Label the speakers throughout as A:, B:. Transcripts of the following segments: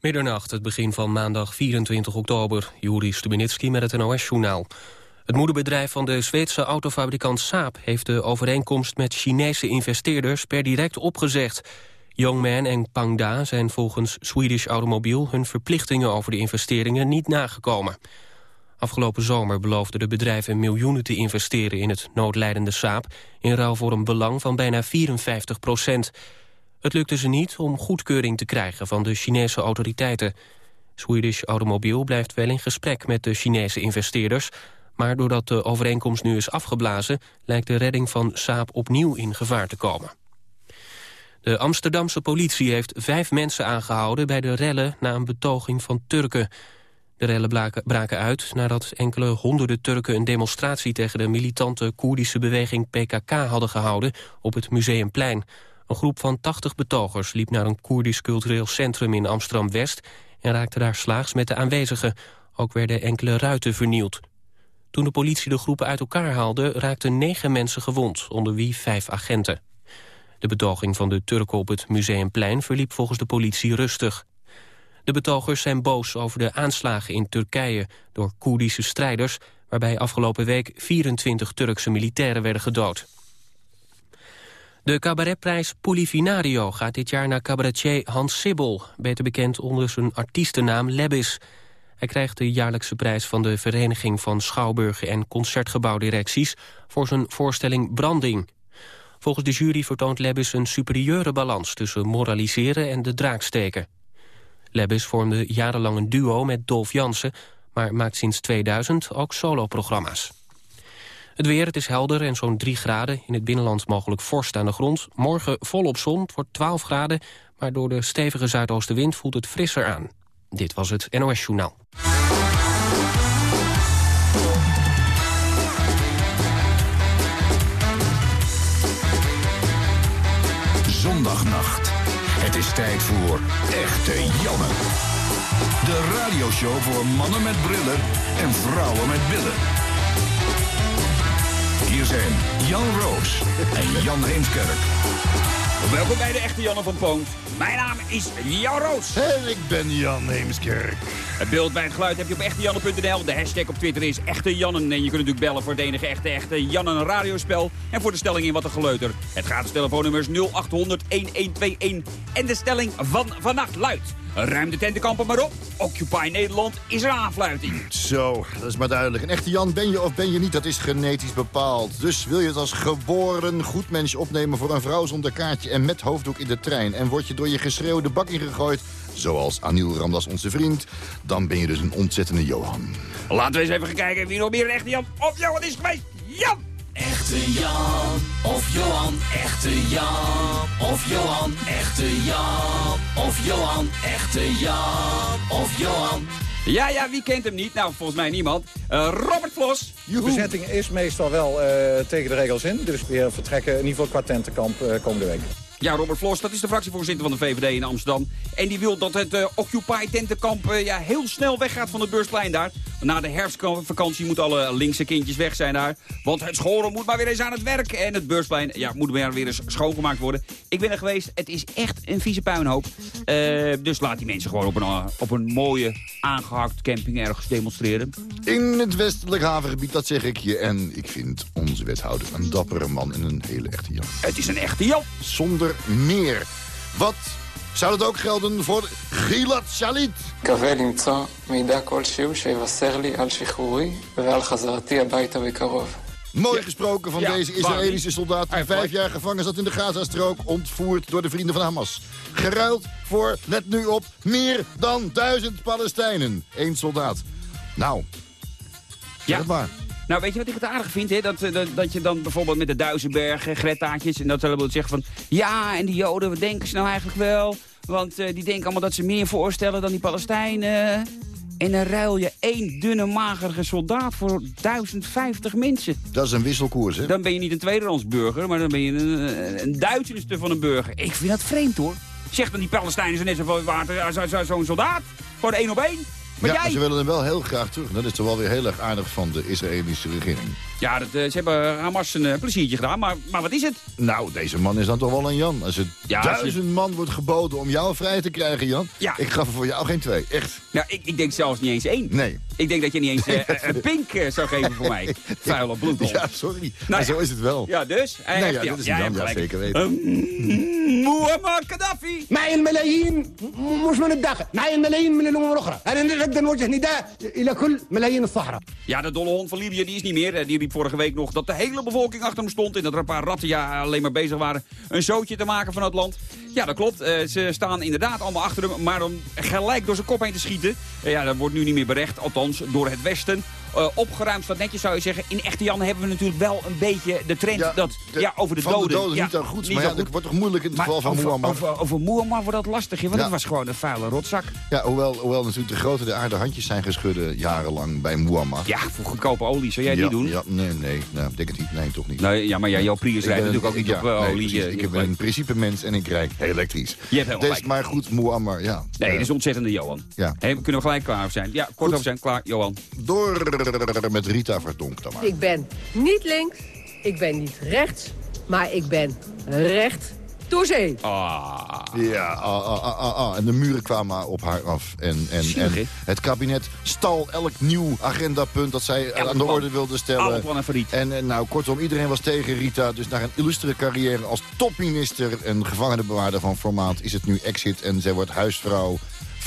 A: Middernacht, het begin van maandag 24 oktober. Juri Stubenitski met het NOS-journaal. Het moederbedrijf van de Zweedse autofabrikant Saab... heeft de overeenkomst met Chinese investeerders per direct opgezegd. Youngman en Pangda zijn volgens Swedish Automobile... hun verplichtingen over de investeringen niet nagekomen. Afgelopen zomer beloofden de bedrijven miljoenen te investeren... in het noodlijdende Saab... in ruil voor een belang van bijna 54 procent... Het lukte ze niet om goedkeuring te krijgen van de Chinese autoriteiten. Swedish Automobile blijft wel in gesprek met de Chinese investeerders... maar doordat de overeenkomst nu is afgeblazen... lijkt de redding van Saab opnieuw in gevaar te komen. De Amsterdamse politie heeft vijf mensen aangehouden... bij de rellen na een betoging van Turken. De rellen braken uit nadat enkele honderden Turken... een demonstratie tegen de militante Koerdische beweging PKK hadden gehouden... op het Museumplein... Een groep van 80 betogers liep naar een Koerdisch cultureel centrum in Amsterdam-West... en raakte daar slaags met de aanwezigen. Ook werden enkele ruiten vernield. Toen de politie de groepen uit elkaar haalde... raakten negen mensen gewond, onder wie vijf agenten. De betoging van de Turken op het Museumplein verliep volgens de politie rustig. De betogers zijn boos over de aanslagen in Turkije door Koerdische strijders... waarbij afgelopen week 24 Turkse militairen werden gedood. De cabaretprijs Polifinario gaat dit jaar naar cabaretier Hans Sibbel... beter bekend onder zijn artiestennaam Lebbis. Hij krijgt de jaarlijkse prijs van de Vereniging van Schouwburgen... en Concertgebouwdirecties voor zijn voorstelling Branding. Volgens de jury vertoont Lebbis een superieure balans... tussen moraliseren en de draak steken. Lebbis vormde jarenlang een duo met Dolf Jansen... maar maakt sinds 2000 ook soloprogramma's. Het weer, het is helder en zo'n 3 graden. In het binnenland mogelijk vorst aan de grond. Morgen volop zon, het wordt 12 graden. Maar door de stevige zuidoostenwind voelt het frisser aan. Dit was het NOS Journaal.
B: Zondagnacht. Het is tijd voor Echte Janne. De radioshow voor mannen met brillen en vrouwen met billen. Hier zijn Jan Roos en Jan Heemskerk.
C: Welkom bij de echte Janne van Poont. Mijn naam is Jan Roos.
D: En ik ben Jan Heemskerk.
C: Het beeld bij het geluid heb je op echtejanne.nl. De hashtag op Twitter is Echte Jannen. En je kunt natuurlijk bellen voor het enige echte echte Jannen radiospel. En voor de stelling in Wat een Geleuter. Het gratis telefoonnummer is 0800 1121. En de stelling van vannacht luidt... Ruim de tentenkampen maar op. Occupy Nederland is een aanfluiting.
D: Zo, dat is maar duidelijk. Een echte Jan ben je of ben je niet, dat is genetisch bepaald. Dus wil je het als geboren goed mens opnemen voor een vrouw zonder kaartje... en met hoofddoek in de trein... en word je door je geschreeuw de bak ingegooid... zoals Anil Ramdas onze vriend... dan ben je dus een ontzettende Johan.
C: Laten we eens even gaan kijken wie nog meer een echte Jan of Johan is geweest. Jan!
E: Echte Jan of Johan, echte Jan of Johan, echte Jan of Johan, echte Jan of Johan.
C: Ja, ja, wie kent hem niet? Nou, volgens mij niemand. Uh, Robert Vlos.
F: De bezetting is meestal wel uh, tegen de regels in. Dus we vertrekken in ieder geval qua tentenkamp uh, komende week.
C: Ja, Robert Vlos, dat is de fractievoorzitter van de VVD in Amsterdam. En die wil dat het uh, Occupy tentenkamp uh, ja, heel snel weggaat van het beursplein daar. Na de herfstvakantie moeten alle linkse kindjes weg zijn daar. Want het scholen moet maar weer eens aan het werk. En het beursplein ja, moet weer, weer eens schoongemaakt worden. Ik ben er geweest. Het is echt een vieze puinhoop. Uh, dus laat die mensen gewoon op een, op een mooie aangehakt camping ergens demonstreren.
D: In het westelijk havengebied, dat zeg ik je. En ik vind onze wethouder een dappere man en een hele echte Jan.
C: Het is een echte Jan.
D: Zonder meer. Wat zou dat ook gelden voor Gilad Shalit?
G: מקווה למצוא מידע כלשהו שיבשר לי על שחרורי ועל חזרתי הביתה בקרוב.
D: Mooi gesproken van deze Israëlische soldaat die vijf jaar gevangen zat in de Gazastrook, ontvoerd door de vrienden van Hamas. Geruild voor, let nu op, meer dan duizend Palestijnen. Eén soldaat. Nou, ja. maar.
C: Nou, weet je wat ik het aardig vind? Hè? Dat, dat, dat je dan bijvoorbeeld met de Duizenbergen, Gretaatjes... en dat willen zeggen van... ja, en die Joden, wat denken ze nou eigenlijk wel? Want uh, die denken allemaal dat ze meer voorstellen dan die Palestijnen. En dan ruil je één dunne, magere soldaat voor 1050 mensen.
D: Dat is een wisselkoers, hè?
C: Dan ben je niet een tweederands burger, maar dan ben je een, een duizendste van een burger. Ik vind dat vreemd, hoor. Zeg dan die Palestijnen zijn net zoveel waard als zo'n soldaat. Gewoon één op één. Maar
D: ja,
C: jij...
D: ze willen hem wel heel graag terug. Dat is toch wel weer heel erg aardig van de Israëlische regering.
C: Ja, dat, eh, ze hebben eh, Hamas een eh, pleziertje gedaan, maar, maar wat is het?
D: Nou, deze man is dan toch wel een Jan. Als er
C: ja,
D: duizend man wordt geboden om jou vrij te krijgen, Jan...
C: Ja.
D: ik gaf er voor jou geen twee, echt.
C: Nou, ik, ik denk zelfs niet eens één.
D: Nee.
C: Ik denk dat je niet eens een pink zou geven voor mij. Vuile bloed.
D: Ja, sorry.
C: Nou maar
D: zo is het wel.
C: Ja, dus? Nou
D: nee, ja, dat is ja, Jan, ja, zeker weten.
C: Ehm, Muammar Gaddafi!
H: Mij een miljoen moest men het dagen. Mij een miljoen miljoen نريد نوجه نداء الى كل ملايين الصحراء
C: Ja, de dolle hond van Libië die is niet meer. Eh, Die riep vorige week nog dat de hele bevolking achter hem stond... en dat er een paar ratten ja, alleen maar bezig waren een zootje te maken van het land. Ja, dat klopt. Eh, ze staan inderdaad allemaal achter hem, maar om gelijk door zijn kop heen te schieten... eh, ja, dat wordt nu niet meer berecht, althans door het Westen. Eh, opgeruimd staat netjes, zou je zeggen. In echte Jan hebben we natuurlijk wel een beetje de trend dat,
D: de-
C: ja, over de
D: van
C: doden.
D: de doden
C: ja,
D: niet dan goed. Maar ja, dat wordt toch moeilijk in het
C: Maar
D: geval van
C: over,
D: Muammar.
C: Over, over Muammar wordt dat lastig, want dat was gewoon een vuile rotzak.
D: Ja, hoewel, hoewel natuurlijk de grote de aarde handjes zijn geschudden jarenlang bij Muammar.
C: Ja, voor goedkope olie, zou jij niet doen?
D: Ja, nee, nee, nou, denk het niet. Nee, toch niet.
C: Nee, ja, maar jouw Prius rijdt natuurlijk ook niet op eh,
D: nee,
C: olie.
D: precies.
C: eh,
D: ik ben een principe mens en ik rijd elektrisch.
C: Je hebt heel
D: dus,
C: gelijk.
D: Maar goed, Muammar, ja.
C: Nee,
D: Eh,
C: dat is ontzettende Johan.
D: Ja.
C: Kunnen we gelijk klaar zijn? Ja, kort over zijn. Klaar, Johan.
D: Door met Rita Verdonk dan maar.
I: Ik ben niet links, ik ben niet rechts, maar ik ben recht door zee.
C: Ah.
D: Ja, ah, ah, ah, en de muren kwamen op haar af. En, en,
C: Zielig,
D: en het kabinet stal elk nieuw agendapunt dat zij
C: Elk
D: aan de orde wilde stellen. En, en nou, kortom, iedereen was tegen Rita. Dus na een illustere carrière als topminister en gevangenenbewaarder van formaat... is het nu exit en zij wordt huisvrouw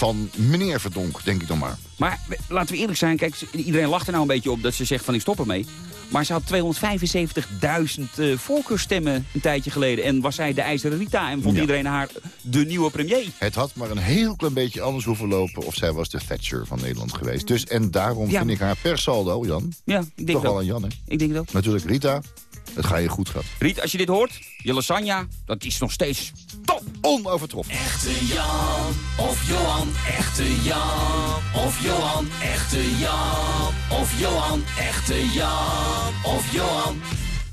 D: van meneer Verdonk, denk ik dan maar.
C: Maar laten we eerlijk zijn. Kijk, iedereen lacht er nou een beetje op dat ze zegt van ik stop ermee. Maar ze had 275.000 eh voorkeurstemmen een tijdje geleden. En was zij de IJzeren Rita. En vond
D: Ja.
C: iedereen haar de nieuwe premier.
D: Het had maar een heel klein beetje anders hoeven lopen... of zij was de Thatcher van Nederland geweest. Dus en daarom
C: Ja.
D: vind ik haar per saldo, Jan...
C: Ja, ik denk
D: toch wel een Jan, hè?
C: Ik denk ook.
D: Natuurlijk, Rita, het ga je goed, gaat.
C: Riet, als je dit hoort, je lasagne, dat is nog steeds top.
D: Onovertroffen.
E: Echte Jan of Johan, echte Jan of Johan, echte Jan of Johan, echte Jan of Johan.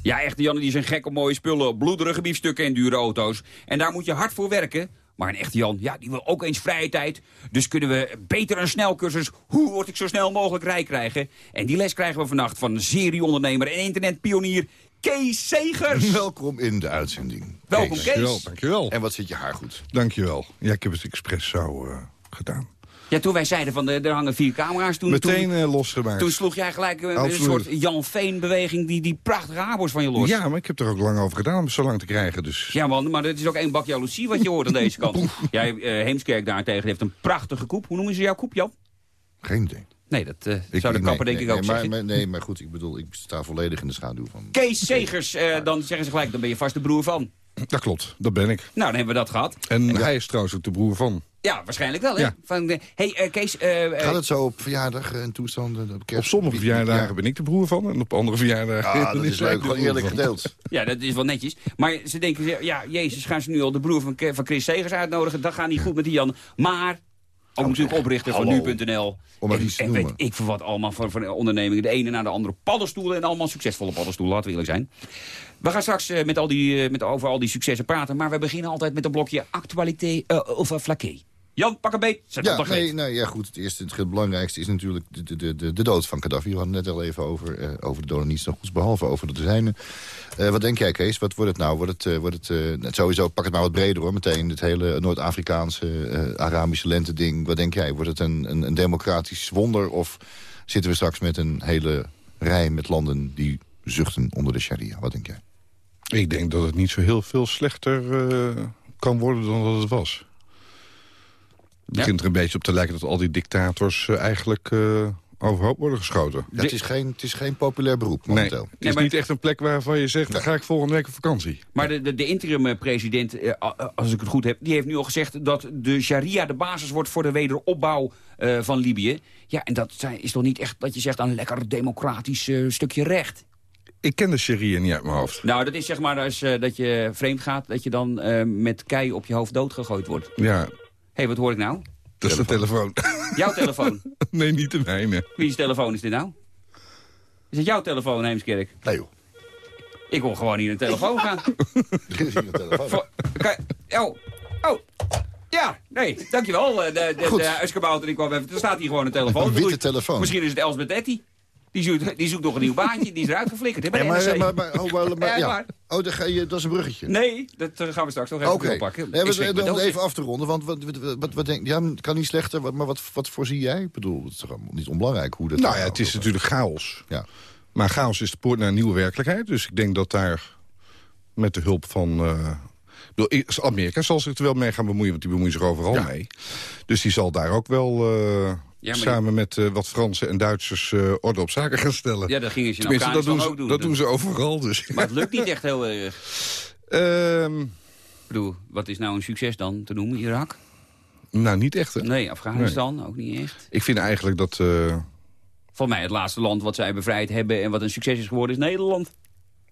C: Ja, echte Janne die zijn gek op mooie spullen, bloederige biefstukken en dure auto's. En daar moet je hard voor werken. Maar een echte Jan, ja, die wil ook eens vrije tijd. Dus kunnen we beter een snelcursus Hoe word ik zo snel mogelijk rijk krijgen? En die les krijgen we vannacht van serieondernemer en internetpionier Kees Segers.
D: Welkom in de uitzending.
C: Welkom
D: Kees.
J: Dankjewel.
D: En wat zit je haar goed?
J: Dankjewel. Ja, ik heb het expres zo eh, gedaan.
C: Ja, toen wij zeiden van de, er hangen vier camera's, toen,
J: Meteen
C: toen,
J: eh, losgemaakt.
C: toen sloeg jij gelijk eh, een soort Jan Veen-beweging, die, die prachtige abos van je los.
J: Ja, maar ik heb er ook lang over gedaan om het zo lang te krijgen. Dus
C: Ja man, maar het is ook één bak jaloezie wat je hoort aan deze kant. Jij, eh Heemskerk daarentegen heeft een prachtige koep. Hoe noemen ze jouw koep, Jan?
D: Geen idee.
C: Nee, dat eh,
D: Ik-
C: zou de
D: nee,
C: kapper denk
D: nee,
C: ik ook
D: nee, maar,
C: zeggen.
D: maar- Nee, maar goed, ik bedoel, ik sta volledig in de schaduw van...
C: Kees Segers, eh, dan zeggen ze gelijk, dan ben je vast de broer van.
J: dat klopt, dat ben ik.
C: Nou, dan hebben we dat gehad.
J: En hij is trouwens ook de broer van.
C: Ja, waarschijnlijk wel, hè?
J: Ja.
C: Van, de- hey, eh, Kees, eh, eh,
D: Gaat het zo op verjaardag en toestanden? Op?
J: Op sommige verjaardagen
D: ja.
J: ben ik de broer van. En op andere verjaardagen
D: Ah, dat
J: ben
D: is leuk, gewoon eerlijk
J: van.
D: gedeeld.
C: ja, dat is wel netjes. Maar ze denken, ze- ja, jezus, gaan ze nu al de broer van, van Chris Segers uitnodigen? Dat gaat niet goed met die Jan. Maar, ook natuurlijk oprichter van nu.nl.
D: Om maar
C: En,
D: iets te
C: en weet ik voor wat allemaal voor, voor ondernemingen. De ene naar de andere paddenstoelen en allemaal succesvolle paddenstoelen, laten we eerlijk zijn. We gaan straks eh, met al die, eh, met, over al die successen praten. Maar we beginnen altijd met een blokje actualité eh, of uh. Jan, pak een beet. Zet
D: Ja,
C: op
D: nee, nee, ja, goed. Het eerste, het belangrijkste is natuurlijk de, de, de, de, de dood van Gaddafi. We hadden het net al even over, eh, over de doden niets nog goeds, behalve over de zijne. Eh, wat denk jij, Kees? Wat wordt het nou? Wordt het, eh, wordt het eh, sowieso, pak het maar wat breder hoor, meteen. Het hele Noord-Afrikaanse, eh, Arabische lente-ding. Wat denk jij? Wordt het een, een, een democratisch wonder? Of zitten we straks met een hele rij met landen die zuchten onder de sharia? Wat denk jij?
J: Ik denk dat het niet zo heel veel slechter eh, kan worden dan dat het was. Het begint er een beetje op te lijken dat al die dictators eh, eigenlijk eh, overhoop worden geschoten.
D: Ja, het, is geen, het is geen populair beroep
J: Nee,
D: momenteel.
J: het is
C: Nee, maar-
J: niet echt een plek waarvan je zegt... dan ga ik volgende week op vakantie.
C: Maar de, de, de interim-president, eh, als ik het goed heb... die heeft nu al gezegd dat de sharia de basis wordt... voor de wederopbouw eh, van Libië. Ja, en dat zijn- is toch niet echt dat je zegt... een lekker democratisch eh, stukje recht.
J: Ik ken de sharia niet uit mijn hoofd.
C: Nou, dat is zeg maar als, eh, dat je vreemd gaat... dat je dan eh, met kei op je hoofd doodgegooid wordt.
J: Ja,
C: hey, wat hoor ik nou?
J: dat is de telefoon.
C: Jouw telefoon.
J: nee, niet de mijne.
C: Wie's telefoon is dit nou? Is het jouw telefoon, Heemskerk?
D: Nee joh,
C: Ik wil gewoon hier een telefoon gaan.
D: er is hier een telefoon.
C: Kan- Oh, oh. Ja, nee, dankjewel. eh, De, de,
D: Goed.
C: de huiskabouter die kwam even. Er staat hier gewoon een telefoon.
D: Een witte telefoon.
C: Misschien is het Elsbeth Etty. Die zoekt, die zoekt nog een nieuw baantje. Die is eruit geflikkerd. hè, bij
D: Ja,
C: de
D: maar, maar, maar, oh, maar, maar-
C: Ja,
D: oh dan ga je, dat is een bruggetje.
C: Nee, dat eh, gaan we straks nog even
D: Oké,
C: oppakken.
D: Nee, we- even af te ronden, want wat, wat, wat, wat denk ja, het kan niet slechter, maar wat, wat voorzie jij? Ik bedoel, het is toch allemaal niet onbelangrijk hoe dat...
J: Nou ja, het is natuurlijk chaos.
D: Ja.
J: Maar chaos is de poort naar een nieuwe werkelijkheid. Dus ik denk dat daar met de hulp van... eh, Amerika zal zich er wel mee gaan bemoeien, want die bemoeien zich overal
D: Ja.
J: mee. Dus die zal daar ook wel eh, samen met eh, wat Fransen en Duitsers eh, orde op zaken gaan stellen.
C: Ja, dat gingen ze in
J: dat doen, ze,
C: ook doen.
J: dat doen ze overal. Dus.
C: Maar het lukt niet echt heel erg. Ik bedoel, wat is nou een succes dan te noemen? Irak?
J: nou, niet echt. Hè?
C: Nee, Afghanistan ook niet echt.
J: Ik vind eigenlijk dat... eh,
C: Voor mij het laatste land wat zij bevrijd hebben... en wat een succes is geworden, is Nederland.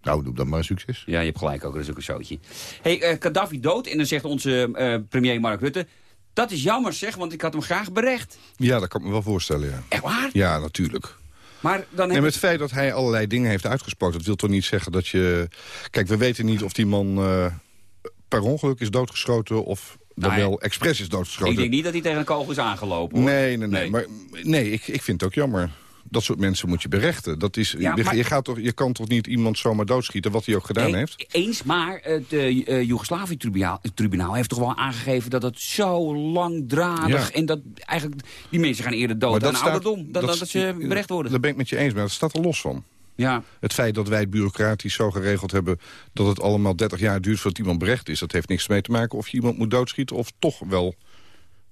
D: Nou, doe dan maar succes.
C: Ja, je hebt gelijk ook, dat is ook een zootje. hey, eh, Gaddafi dood en dan zegt onze eh, premier Mark Rutte... dat is jammer zeg, want ik had hem graag berecht.
J: ja, dat kan ik me wel voorstellen, ja.
C: Echt waar?
J: Ja, natuurlijk.
C: Maar dan
J: Nee,
C: heb
J: met het feit dat hij allerlei dingen heeft uitgesproken... dat wil toch niet zeggen dat je... Kijk, we weten niet of die man eh, per ongeluk is doodgeschoten... of dan
C: Nou
J: wel expres is doodgeschoten.
C: ik denk niet dat hij tegen een kogel is aangelopen. Hoor.
J: Nee, nee, nee.
C: Nee.
J: Maar nee, ik, ik vind het ook jammer. Dat soort mensen moet je berechten. Dat is,
C: Ja,
J: je,
C: maar-
J: je, gaat toch, je kan toch niet iemand zomaar doodschieten... wat hij ook gedaan
C: Nee,
J: heeft?
C: Eens, maar het uh, uh, Joegoslavië-tribunaal tribunaal heeft toch wel aangegeven... dat het zo langdradig
J: Ja.
C: en dat eigenlijk die mensen gaan eerder dood aan
J: dat staat-
C: ouderdom... dan dat,
J: dat-
C: ze berecht worden.
J: Daar ben ik met je eens, maar dat staat er los van.
C: Ja,
J: Het feit dat wij het bureaucratisch zo geregeld hebben... dat het allemaal 30 jaar duurt voordat iemand berecht is... dat heeft niks mee te maken of je iemand moet doodschieten... of toch wel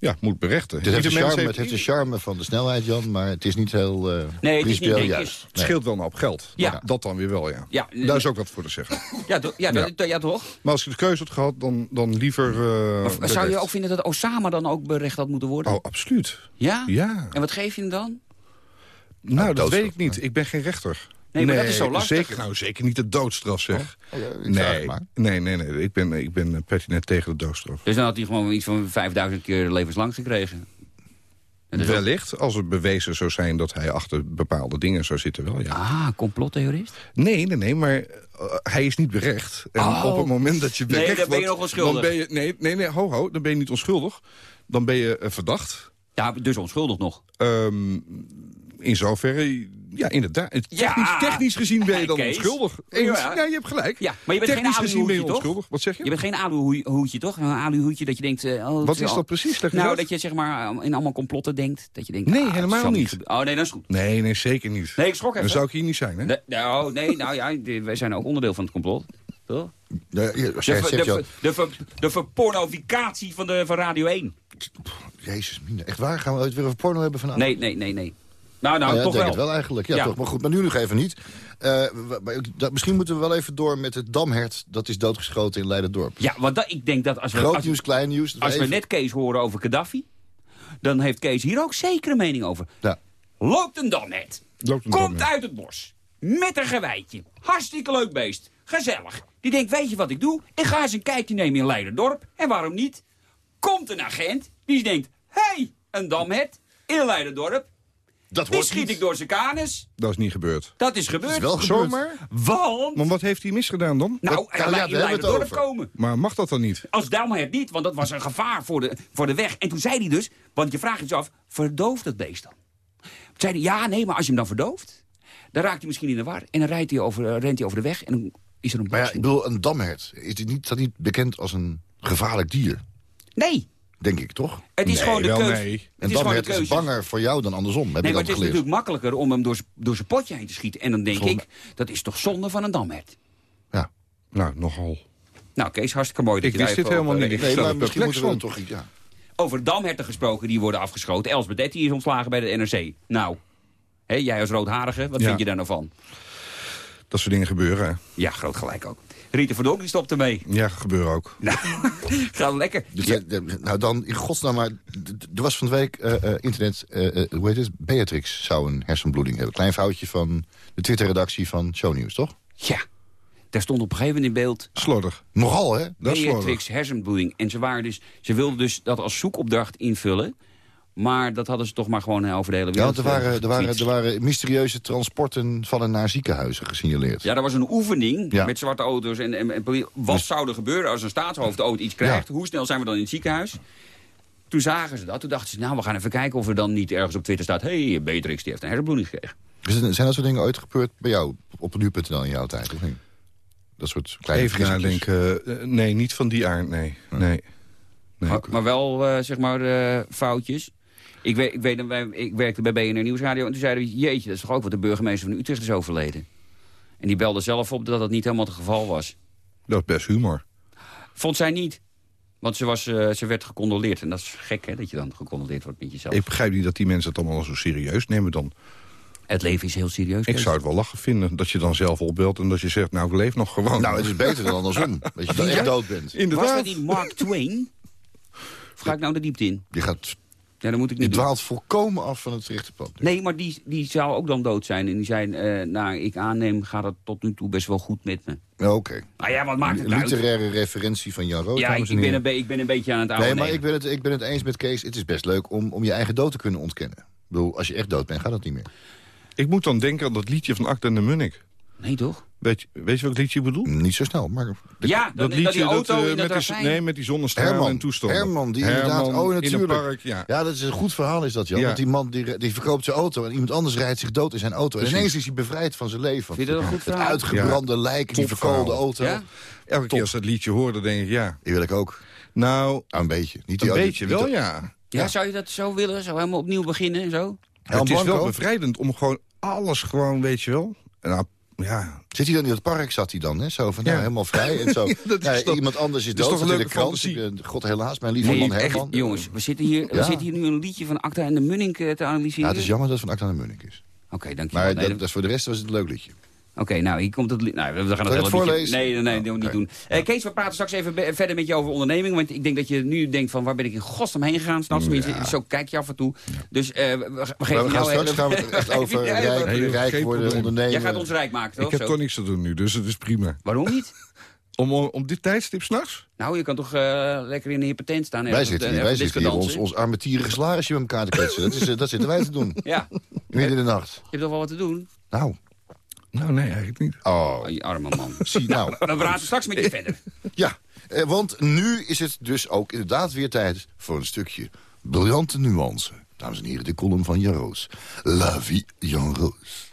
J: ja, moet berechten.
D: Het heeft, charme, het heeft de charme van de snelheid, Jan, maar het is niet heel uh,
C: Nee, het is niet.
J: Het scheelt wel een hoop geld.
C: Ja.
J: Dat, dat dan weer wel, ja.
C: Ja,
J: Daar is ook wat voor te zeggen.
C: ja, ja,
J: Ja.
C: dat- ja, toch?
J: Maar als je de keuze had gehad, dan, dan liever... eh,
C: Maar zou je ook vinden dat Osama dan ook berecht had moeten worden?
J: Oh, absoluut.
C: Ja?
J: Ja.
C: En wat geef je hem dan?
J: Nou, dat weet ik niet. Ik ben geen rechter.
C: Nee, maar dat is zo lastig.
J: Zeker, nou, zeker niet de doodstraf, zeg.
D: Oh, ja, vraag
J: nee,
D: maar.
J: nee, nee, nee. Ik ben, ik ben eh, pertinent tegen de doodstraf.
C: Dus dan had hij gewoon iets van 5000 keer levenslang gekregen. En dus
J: Wellicht, als het bewezen zou zijn dat hij achter bepaalde dingen zou zitten, wel, ja.
C: Ah, complottheorist?
J: Nee, nee, nee, maar eh, hij is niet berecht. En
C: Oh.
J: op het moment dat je
C: Nee,
J: berecht
C: dan ben je nog onschuldig.
J: Dan ben je, nee, nee, nee, ho, ho, dan ben je niet onschuldig. Dan ben je eh, verdacht.
C: Ja, dus onschuldig nog.
J: Ehm, in zoverre, ja, inderdaad. Technisch,
C: Ja.
J: technisch gezien ben je dan onschuldig. Eens,
C: Ja.
J: ja. je hebt gelijk.
C: Ja, maar je bent
J: Technisch
C: geen
J: gezien ben je
C: toch?
J: onschuldig. Wat zeg je?
C: Je bent geen aluhoedje, toch? Een aluhoedje dat je denkt... eh, oh, het
J: Wat is dat precies? Eens
C: Nou, dat je zeg maar in allemaal complotten denkt. Dat je denkt,
J: Nee,
C: ah, het
J: helemaal niet.
C: Oh nee, dat is goed.
J: Nee, nee, zeker niet.
C: Nee, ik schrok even.
J: Dan zou ik hier niet zijn, hè?
C: Nee, nou, nee, nou ja, wij zijn ook onderdeel van het complot. Toch? De,
D: het
C: de, de, de verpornoficatie van, de, van Radio 1.
D: Jezus, echt waar? Gaan we ooit weer over porno hebben vanavond?
C: Nee, nee, nee, nee. Nou, nou,
D: Ah, ja,
C: toch wel.
D: het wel eigenlijk. Ja,
C: Ja.
D: Toch, maar goed, maar nu nog even niet. Eh, misschien moeten we wel even door met het damhert. Dat is doodgeschoten in Leiderdorp.
C: Ja, want dat, ik denk dat als we...
D: Groot
C: als,
D: nieuws, klein nieuws.
C: Als we net Kees horen over Gaddafi... dan heeft Kees hier ook zeker een mening over.
D: Ja.
C: Loopt een.
J: Loopt een
C: Komt uit het bos. Met een gewijtje. Hartstikke leuk beest. Gezellig. Die denkt, weet je wat ik doe? Ik ga eens een kijkje nemen in Leiderdorp. En waarom niet? Komt een agent die denkt... Hé, hey, een damhet in Leiderdorp.
D: Dat
C: Die
D: hoort
C: schiet
D: niet.
C: ik door zijn kanus.
J: Dat is niet gebeurd.
C: Dat is gebeurd.
D: is wel gebeurd.
J: Zomaar?
C: Want...
J: Maar wat heeft hij misgedaan dan?
C: Nou,
D: Dat-
C: hij
D: ja, het over.
C: komen.
J: Maar mag dat dan niet?
C: Als damhert niet, want dat was een gevaar voor de, voor de weg. En toen zei hij dus, want je vraagt je dus af, verdoof dat beest dan? Toen zei hij, ja, nee, maar als je hem dan verdooft... dan raakt hij misschien in de war. En dan rijdt hij over, eh, rent hij over de weg en dan is er een
D: Maar ja, ik bedoel, een damhert. Is dit niet, staat niet bekend als een gevaarlijk dier?
C: Nee,
D: Denk ik, toch?
C: het is
J: Nee,
C: gewoon de
J: wel
C: keuze.
J: nee.
C: Het de
D: damhert is
C: keuze.
D: banger voor jou dan andersom, heb
C: Nee, maar het is natuurlijk makkelijker om hem door, zijn potje heen te schieten. En dan denk
D: Zonde.
C: ik, dat is toch zonde van een damhert.
D: Ja.
J: Nou, nogal.
C: Nou, Kees, hartstikke mooi dat
J: Ik
C: je
J: wist dit helemaal
C: over-
J: niet. Ik
D: Nee, maar
J: het
D: misschien moeten we dan toch... Ja.
C: Over damherten gesproken, die worden afgeschoten. Elsbeth Etty is ontslagen bij de NRC. Nou, hè, jij als roodharige, wat
J: Ja.
C: vind je daar nou van?
J: Dat soort dingen gebeuren, hè?
C: Ja, groot gelijk ook. Rita Verdonk die stopt ermee.
J: Ja, gebeuren ook.
C: Nou, gaat lekker.
D: Dus, eh, nou dan, in godsnaam maar... Er was van de week eh, eh, internet... hoe heet het? Beatrix zou een hersenbloeding hebben. Klein foutje van de Twitter-redactie van Shownieuws, toch?
C: Ja, daar stond op een gegeven moment in beeld...
J: Slordig.
D: Nogal, hè?
J: Dat.
C: Beatrix hersenbloeding. En ze, waren dus, ze wilden dus dat als zoekopdracht invullen. Maar dat hadden ze toch maar gewoon over de hele
D: Ja, want er waren, er, waren, er waren mysterieuze transporten van en naar ziekenhuizen gesignaleerd.
C: Ja, dat was een oefening
D: Ja.
C: met zwarte auto's. En, en, en wat zou er gebeuren als een staatshoofd ooit iets krijgt? Hoe snel zijn we dan in het ziekenhuis? Toen zagen ze dat. Toen dachten ze, nou, we gaan even kijken of er dan niet ergens op Twitter staat... hé, hey, Beatrix die heeft een hersenbloeding gekregen.
D: Zijn dat soort dingen ooit gebeurd bij jou op nu.nl in jouw tijd, of niet? Dat soort kleine
J: Even nadenken. eh, nee, niet van die aard, nee. nee. nee.
C: Maar, maar wel, eh, zeg maar, eh, foutjes. Ik weet, ik, weet, dat wij- ik werkte bij BNR Nieuwsradio en toen zeiden we... jeetje, dat is toch ook wat de burgemeester van Utrecht is overleden. En die belde zelf op dat dat niet helemaal het geval was.
J: Dat is best humor.
C: Vond zij niet. Want ze, was, eh, ze werd gecondoleerd. En dat is gek, hè, dat je dan gecondoleerd wordt met jezelf.
J: Ik begrijp niet dat die mensen het allemaal zo serieus nemen dan.
C: Het leven is heel serieus.
J: Ik zou het wel lachen vinden dat je dan zelf opbelt... en dat je zegt, nou, ik leef nog gewoon.
D: Nou, het is beter dan andersom. Dat je dan echt dood bent.
C: Was
J: Inderdaad.
C: dat niet Mark Twain? Of ga ik nou de diepte in?
D: Je, gaat,
C: Ja, dat moet ik
D: je
C: niet doen.
D: dwaalt volkomen af van het gerichte pad.
C: Nee, maar die, die zou ook dan dood zijn. En die zei, eh, nou, ik aanneem, gaat het tot nu toe best wel goed met me.
D: Oké.
C: Nou ja, wat maakt het uit?
D: Literaire referentie van Jan Rood,
C: Ja, ik, ben een ik ben een beetje aan het oude
D: Nee, maar ik ben, het, ik ben het eens met Kees. Het is best leuk om, om je eigen dood te kunnen ontkennen. Ik bedoel, als je echt dood bent, gaat dat niet meer.
J: Ik moet dan denken aan dat liedje van Akda en de Munnik.
C: Nee, toch?
J: Weet je, weet je welk liedje ik bedoel?
D: Niet zo snel, maar...
C: Ja, dat, dat die auto
J: eh,
C: in
J: met
C: dat
J: die. Nee, met die zonnestralen en toestanden.
D: Herman, die inderdaad... Oh,
J: In
D: natuurlijk.
J: een park, ja.
D: Ja, dat is een goed verhaal is dat, Jan.
J: Ja.
D: Want die man die, die verkoopt zijn auto en iemand anders rijdt zich dood in zijn auto. En
J: Precies.
D: ineens is hij bevrijd van zijn leven.
C: Vind je dat een goed
D: Het uitgebrande lijk, die verkoolde auto.
C: Ja?
J: Elke keer als dat liedje hoorde, denk ik, ja.
D: Die wil ik ook.
J: Nou,
D: Ah, een beetje. Niet die
J: een
D: die-
J: beetje
D: die-
J: wel, ja.
C: Ja, zou je dat zo willen? Zo helemaal opnieuw beginnen en zo?
J: Het is wel bevrijdend om gewoon alles gewoon, weet je wel. Nou, ja,
D: Zit hij dan in het park, zat hij dan, hè? Zo van, nou,
J: Ja.
D: helemaal vrij. En zo. Ja,
J: toch-
D: iemand anders is
J: dat is
D: dood,
J: toch
D: in de krant. Ik ben- God helaas, mijn lieve
C: Nee,
D: man
C: echt,
D: Herman.
C: jongens, we zitten, hier, we zitten hier nu een liedje van Acta en de Munnik eh, te analyseren.
D: Ja, het is jammer dat het van Acta en de Munnik is.
C: Oké, dankjewel.
D: Maar
C: Nee,
D: dat,
C: dat-
D: dat is voor de rest was het een leuk liedje.
C: Oké, nou, hier komt het... Nou, we gaan het hele
D: voorlezen?
C: Nee, nee, nee, dat
D: Oh,
C: moet niet doen. Eh, Kees, we praten straks even verder met je over onderneming. Want ik denk dat je nu denkt van, waar ben ik in godsnaam heen gegaan? Tenminste, zo kijk je af en toe. Dus eh, we,
D: gaan
C: jou
D: straks
C: even-
D: gaan we het echt over rijk,
J: Nee,
D: rijk worden, ondernemen.
C: Jij gaat ons rijk maken, toch?
J: ik heb toch niks te doen nu, dus het is prima.
C: Waarom niet?
J: Om, om dit tijdstip s'nachts?
C: Nou, je kan toch eh, lekker in de hypertent staan.
D: Wij zitten hier, wij zitten hier ons, ons armetierige salarisje met elkaar te kletsen. Dat, is, dat zitten wij te doen.
C: Ja,
D: Midden in de nacht.
C: je hebt toch wel wat te doen?
D: Nou,
J: Nou, nee, eigenlijk niet.
D: oh,
C: Oh, je arme man.
D: zie nou.
C: We praten straks met je verder.
D: Ja, eh, want nu is het dus ook inderdaad weer tijd voor een stukje briljante nuance. Dames en heren, de column van Jan Roos. La vie Jan Roos.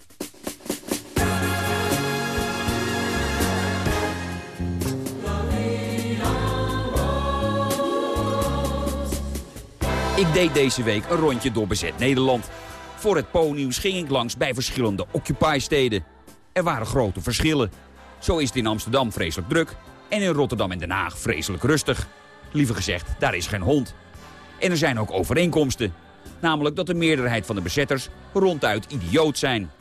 C: Ik deed deze week een rondje door bezet Nederland. Voor het Po-nieuws ging ik langs bij verschillende Occupy-steden. Er waren grote verschillen. Zo is het in Amsterdam vreselijk druk en in Rotterdam en Den Haag vreselijk rustig. Liever gezegd, daar is geen hond. En er zijn ook overeenkomsten. Namelijk dat de meerderheid van de bezetters ronduit idioot zijn.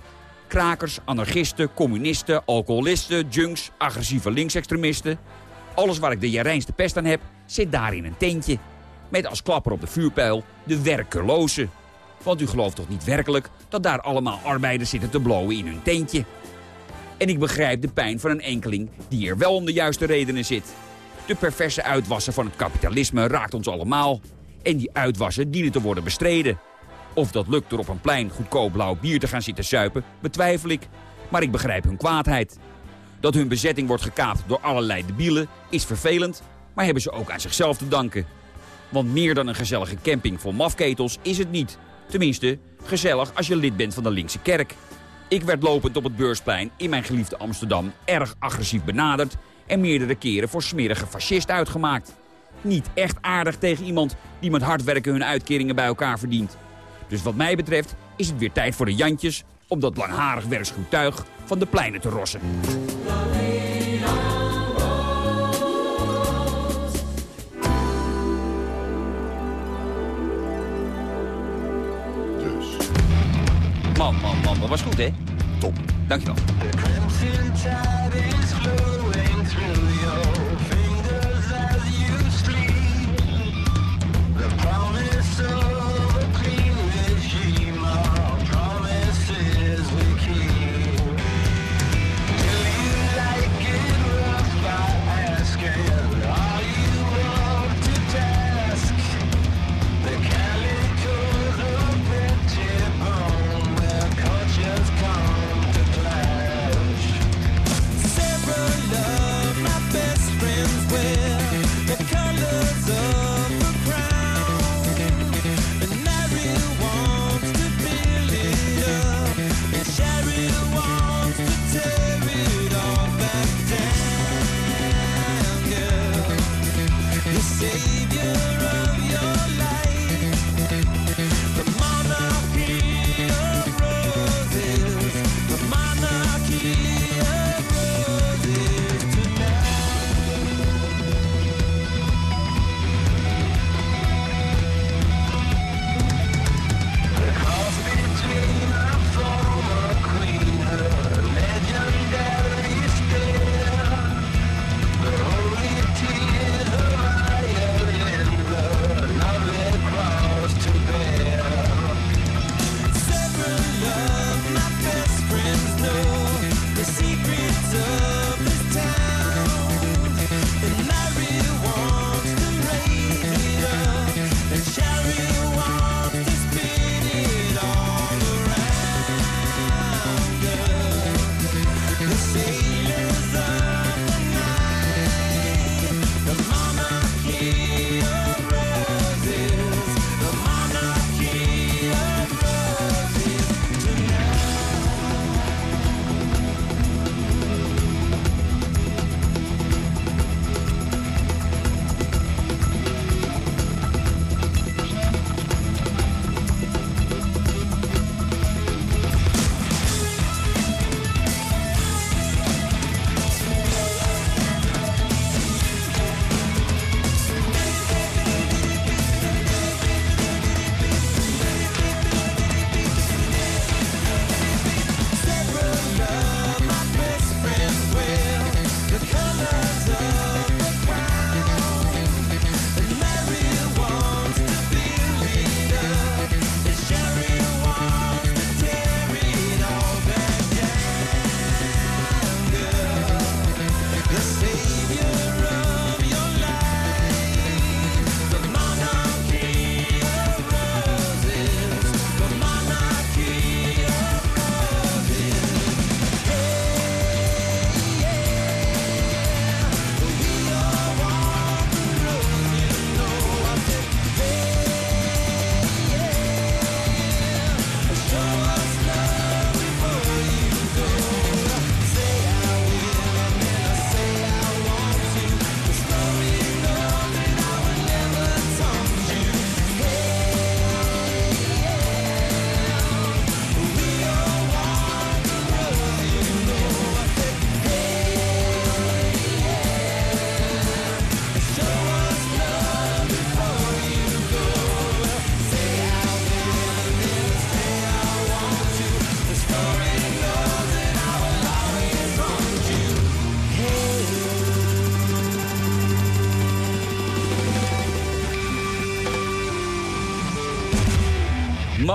C: Krakers, anarchisten, communisten, alcoholisten, junks, agressieve linksextremisten. Alles waar ik de jarijnste pest aan heb, zit daar in een tentje. Met als klapper op de vuurpijl de werkelozen. Want u gelooft toch niet werkelijk dat daar allemaal arbeiders zitten te blowen in hun tentje? En ik begrijp de pijn van een enkeling die er wel om de juiste redenen zit. De perverse uitwassen van het kapitalisme raakt ons allemaal. En die uitwassen dienen te worden bestreden. Of dat lukt door op een plein goedkoop blauw bier te gaan zitten suipen, betwijfel ik. Maar ik begrijp hun kwaadheid. Dat hun bezetting wordt gekaapt door allerlei debielen is vervelend, maar hebben ze ook aan zichzelf te danken. Want meer dan een gezellige camping vol mafketels is het niet. Tenminste, gezellig als je lid bent van de linkse kerk. Ik werd lopend op het beursplein in mijn geliefde Amsterdam erg agressief benaderd... en meerdere keren voor smerige fascist uitgemaakt. Niet echt aardig tegen iemand die met hard werken hun uitkeringen bij elkaar verdient. Dus wat mij betreft is het weer tijd voor de Jantjes... om dat langharig werkschuwtuig van de pleinen te rossen. Man, man, man, dat was goed, hè?
D: top.
C: Dankjewel.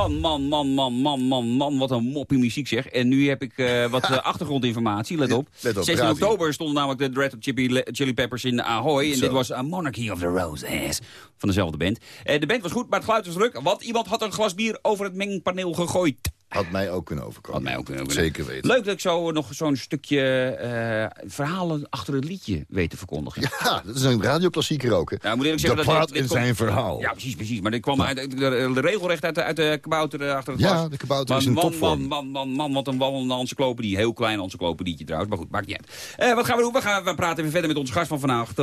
C: Man, man, man, man, man, man, man, wat een moppie muziek zeg. En nu heb ik eh, wat eh, achtergrondinformatie, let op.
D: Let op,
C: 16
D: praat hier.
C: oktober stonden namelijk de Hot Chili, Chili Peppers in Ahoy. En
D: Zo.
C: dit was A Monarchy of the Roses van dezelfde band. Eh, de band was goed, maar het geluid was druk. Want iemand had een glas bier over het mengpaneel gegooid.
D: Had mij ook kunnen overkomen.
C: Had mij ook kunnen
D: Zeker weten.
C: Leuk dat ik zo nog zo'n stukje eh, verhalen achter het liedje weet te verkondigen.
D: Ja, dat is een radioklassieker ook. Hè.
C: Ja, moet
D: de
C: zeggen, dat
D: in
C: komt-
D: zijn verhaal.
C: Ja, precies, precies. Maar dit kwam uit, de, de, de regelrecht uit de, uit de kabouter eh, achter het
D: Ja,
C: glas.
D: de kabouter
C: Man,
D: is in
C: man,
D: topvorm.
C: Man, man, man, man, wat een wandelende encyclopedie. Heel klein encyclopedietje trouwens, maar goed, maakt niet uit. Eh, wat gaan we doen? We, gaan, we praten even verder met onze gast van vanavond,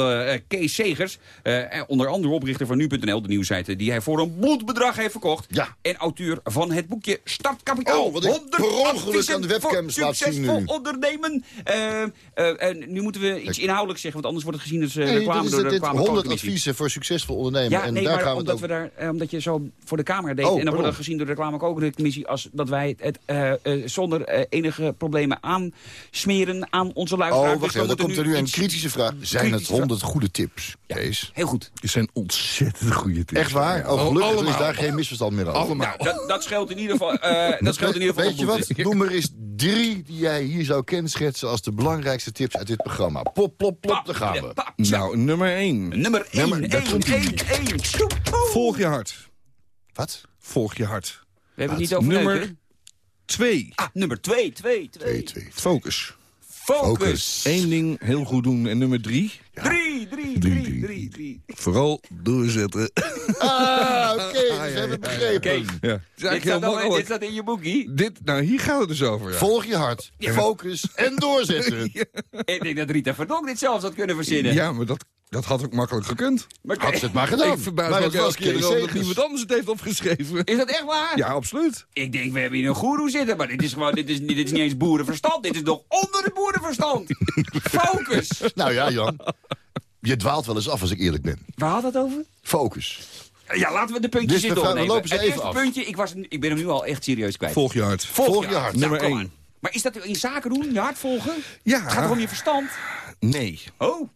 C: Kees Segers. Onder andere oprichter van Nu.nl, de nieuwsite die hij voor een bloedbedrag heeft verkocht.
D: Ja.
C: En auteur van het boekje
D: Oh, wat ik
C: 100
D: per ongeluk
C: adviezen
D: aan de webcams
C: voor
D: laat zien nu.
C: Succesvol ondernemen. Eh, eh, en nu moeten we iets inhoudelijks zeggen, want anders wordt het gezien als eh,
D: Nee,
C: reclame
D: dit is
C: door de
D: dit
C: reclame
D: 100 adviezen voor succesvol ondernemen.
C: ja,
D: en
C: nee,
D: daar
C: maar
D: gaan we het
C: omdat, we daar, omdat je zo voor de camera deed.
D: Oh,
C: en dan wordt
D: pardon.
C: dat gezien door de reclamecommissie... als dat wij het eh, eh, zonder enige problemen aansmeren aan onze luisteraars.
D: Oh,
C: Dus
D: wacht
C: we
D: even, dan komt er nu een kritische vraag. Zijn het
C: kritische vraag.
D: 100 goede tips, Kees?
C: Heel goed.
J: Het zijn ontzettend goede tips.
D: Echt waar?
J: Ja,
D: Oh, gelukkig
J: allemaal.
D: is daar geen misverstand meer over.
J: Allemaal.
C: Nou, dat, dat scheelt in ieder geval... dat scheelt in ieder geval
D: Weet je wat?
C: boete.
D: Noem er eens drie die jij hier zou kenschetsen... als de belangrijkste tips uit dit programma. Plop, plop, plop, daar gaan we.
J: Nou, nummer 1.
C: Nummer 1,
D: Nummer- daar
C: 1,
D: komt
C: 1,
D: ie.
C: 1.
J: Volg je hart.
D: Wat?
J: Volg je hart.
C: We hebben het niet over
J: Nummer
C: neuken.
J: 2.
C: Ah, nummer 2, 2,
D: 2,
C: 2.
D: 2.
J: Focus.
C: Focus.
J: Eén ding heel goed doen. En nummer 3.
C: 3, 3, 3, 3, 3.
J: Vooral doorzetten.
D: Ah, oké, we hebben het begrepen.
C: Kijk.
J: Ja. Het is
C: Dit staat, al- dit
J: makkelijk.
C: staat in je boekie.
J: Dit, nou, hier gaat het dus over. Ja.
D: Volg je hart, focus en doorzetten.
C: Ik denk dat Rita Verdonk dit zelfs had kunnen verzinnen.
J: Ja, maar dat, dat had ook makkelijk gekund.
C: Maar
D: Had ze het maar gedaan.
J: Ik verbaas
D: Maar
J: me ook elke keer dat niemand anders het heeft opgeschreven.
C: Is dat echt waar?
J: Ja, absoluut.
C: Ik denk, we hebben hier een goeroe zitten, maar dit is gewoon, dit is, niet- dit is niet eens boerenverstand. Dit is nog onder de boerenverstand. Focus.
D: Nou ja, Jan. Je dwaalt wel eens af als ik eerlijk ben.
C: Waar had het over?
D: Focus.
C: Ja, laten we de puntjes
D: Dus we
C: doornemen.
D: lopen ze
C: het
D: even
C: eerste
D: af.
C: puntje, ik, was, ik ben hem nu al echt serieus kwijt.
J: Volg je hart.
D: Volg je hart.
J: Nummer
C: kom
J: één.
C: maar. Is dat in zaken doen, je hart volgen?
J: Ja.
C: Het gaat toch om je verstand?
J: Nee.
C: Oh.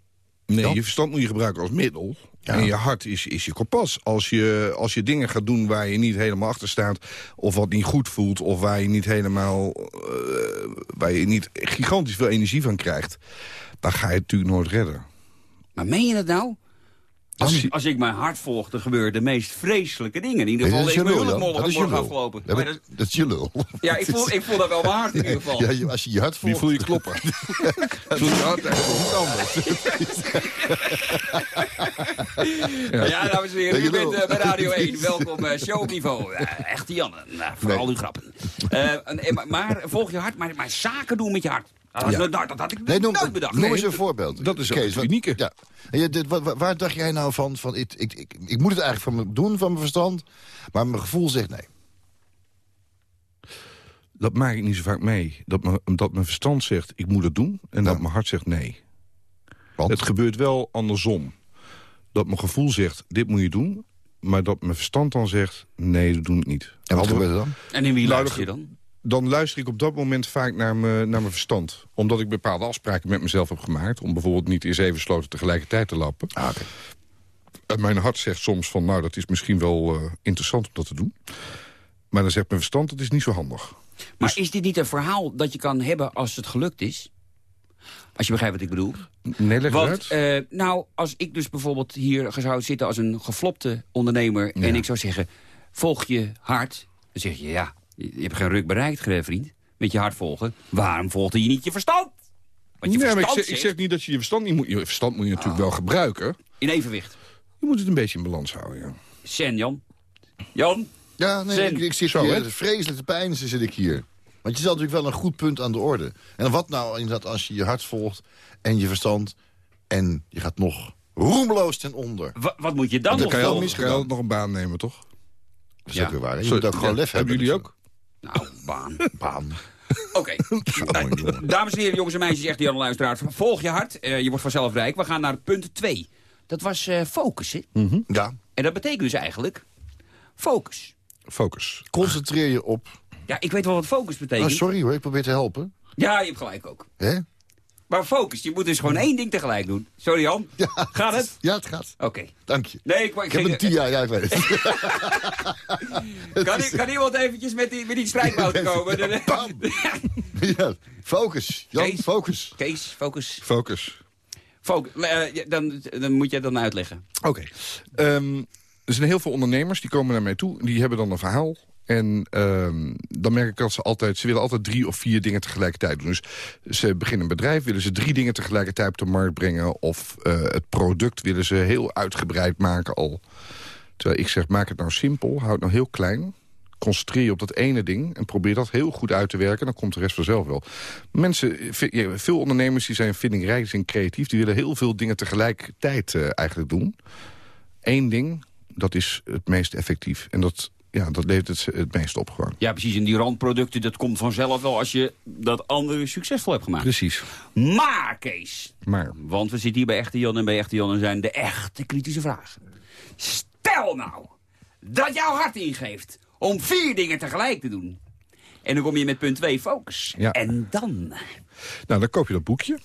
J: Nee, je verstand moet je gebruiken als middel. En je hart is, is je kompas. Als je, als je dingen gaat doen waar je niet helemaal achter staat... of wat niet goed voelt... of waar je niet helemaal... eh, waar je niet gigantisch veel energie van krijgt... dan ga je het natuurlijk nooit redden.
C: Maar meen je dat nou? Als, ik mijn hart volg, dan gebeuren de meest vreselijke dingen. In ieder
D: Nee,
C: geval
D: dat
C: is mijn huwelijk
D: Dat is je
C: morgen afgelopen.
D: Ja,
C: Maar
D: maar
C: dat-
D: dat is je lul.
C: Ja, ik voel, ik voel dat wel mijn hart in ieder geval.
D: Ja, als je je hart
J: Die
D: volgt...
J: voel je kloppen. voel je hart eigenlijk niet anders.
C: Ja, dames en heren, u
D: je
C: bent eh, bij Radio 1. Welkom bij Show op Niveau. Eh, echte Janne, nou, voor
D: Nee.
C: al uw grappen. Eh, en- en- maar, maar volg je hart, maar, maar zaken doen met je hart. Dat,
D: Ja.
C: dat, dat had ik
D: Nee, noem,
C: nooit bedacht.
D: noem
C: Nee.
D: eens een voorbeeld.
J: dat is ook het
D: wat-
J: unieke.
D: Ja. En je, dit, wa- wa- waar dacht jij nou van? van ik, ik, ik, ik moet het eigenlijk van me doen, van mijn verstand. Maar mijn gevoel zegt nee.
J: Dat maak ik niet zo vaak mee. Dat, me, dat mijn verstand zegt, ik moet het doen. En
D: Ja.
J: dat mijn hart zegt nee.
D: Want?
J: Het gebeurt wel andersom. Dat mijn gevoel zegt, dit moet je doen. Maar dat mijn verstand dan zegt, nee, dat doe ik niet.
D: En wat gebeurt er dan?
C: En in wie
J: Nou,
C: luister je dan?
J: Dan luister ik op dat moment vaak naar, me, naar mijn verstand. Omdat ik bepaalde afspraken met mezelf heb gemaakt... om bijvoorbeeld niet in zeven sloten tegelijkertijd te lappen.
D: Ah.
J: En mijn hart zegt soms van, nou, dat is misschien wel eh, interessant om dat te doen. Maar dan zegt mijn verstand, dat is niet zo handig.
C: Maar
J: Dus-
C: is dit niet een verhaal dat je kan hebben als het gelukt is? Als je begrijpt wat ik bedoel.
J: Nee, leg
C: Want, eh, nou, als ik dus bijvoorbeeld hier zou zitten als een geflopte ondernemer... en ik zou zeggen, volg je hart. Dan zeg je, ja, je hebt geen ruk bereikt, vriend. Met je hart volgen. Waarom volgde je niet je verstand? Want je
J: Nee, maar ik
C: verstand
J: zeg, ik zeg niet dat je je verstand niet moet... Je verstand moet je natuurlijk wel gebruiken.
C: in evenwicht.
J: Je moet het een beetje in balans houden, ja.
C: Sen, Jan. Jan?
D: Ja, nee,
C: Zen.
D: ik, ik zit
J: Zo,
D: hier,
J: hè?
D: het vreselijk te pijnsen zit ik hier. Want je stelt natuurlijk wel een goed punt aan de orde. En wat nou inderdaad als je je hart volgt en je verstand... en je gaat nog roemloos ten onder.
C: Wa- wat moet je dan
D: Dat
C: nog
J: Kan je,
D: wel
J: al,
C: volgen?
J: kan je altijd nog een baan nemen, toch?
D: Dat is
C: Ja.
D: ook weer waar. Je moet ook gewoon
J: ja,
D: lef hebben.
J: Hebben jullie ook?
C: Nou, baan.
D: Baan.
C: Oké. Nou, Dames en heren, jongens en meisjes, echt Jan Luisteraar. Volg je hart. Eh, je wordt vanzelf rijk. We gaan naar punt 2. Dat was eh focussen.
D: Ja,
C: En dat betekent dus eigenlijk focus.
J: Focus.
D: concentreer je op...
C: Ja, ik weet wel wat focus betekent.
D: Oh, sorry hoor, ik probeer te helpen.
C: Ja, je hebt gelijk ook.
D: Hè?
C: Maar focus, je moet dus gewoon één ding tegelijk doen. Sorry Jan, gaat het?
D: Ja, het gaat.
C: Oké.
D: Dank je.
C: Nee, ik, ik,
D: Ik heb een TIA, ja, ik weet het.
C: kan, iemand eventjes met die, met die strijdbout komen?
D: Bam! ja, focus. Jan,
C: Kees.
D: focus.
C: Kees, focus.
J: Focus.
C: focus. Eh, dan, dan moet het dan uitleggen.
J: Oké. Ehm, er zijn heel veel ondernemers die komen naar mij toe. Die hebben dan een verhaal. En ehm, dan merk ik dat ze altijd... Ze willen altijd drie of vier dingen tegelijkertijd doen. Dus ze beginnen een bedrijf, willen ze drie dingen tegelijkertijd op de markt brengen. Of eh, het product willen ze heel uitgebreid maken al. Terwijl ik zeg, maak het nou simpel, houd het nou heel klein. Concentreer je op dat ene ding en probeer dat heel goed uit te werken. Dan komt de rest vanzelf wel. Mensen, veel ondernemers die zijn vindingrijk, zijn creatief. Die willen heel veel dingen tegelijkertijd eh, eigenlijk doen. Eén ding, dat is het meest effectief. En dat, ja, dat levert het, het meest op gewoon.
C: Ja, precies. En die randproducten, dat komt vanzelf wel als je dat andere succesvol hebt gemaakt.
J: Precies.
C: Maar, Kees,
J: Maar
C: want we zitten hier bij Echte Jan en bij Echte Jan en zijn de echte kritische vragen. Stel nou dat jouw hart ingeeft om vier dingen tegelijk te doen. En dan kom je met punt 2, focus.
J: Ja.
C: En dan?
J: nou, dan koop je dat boekje.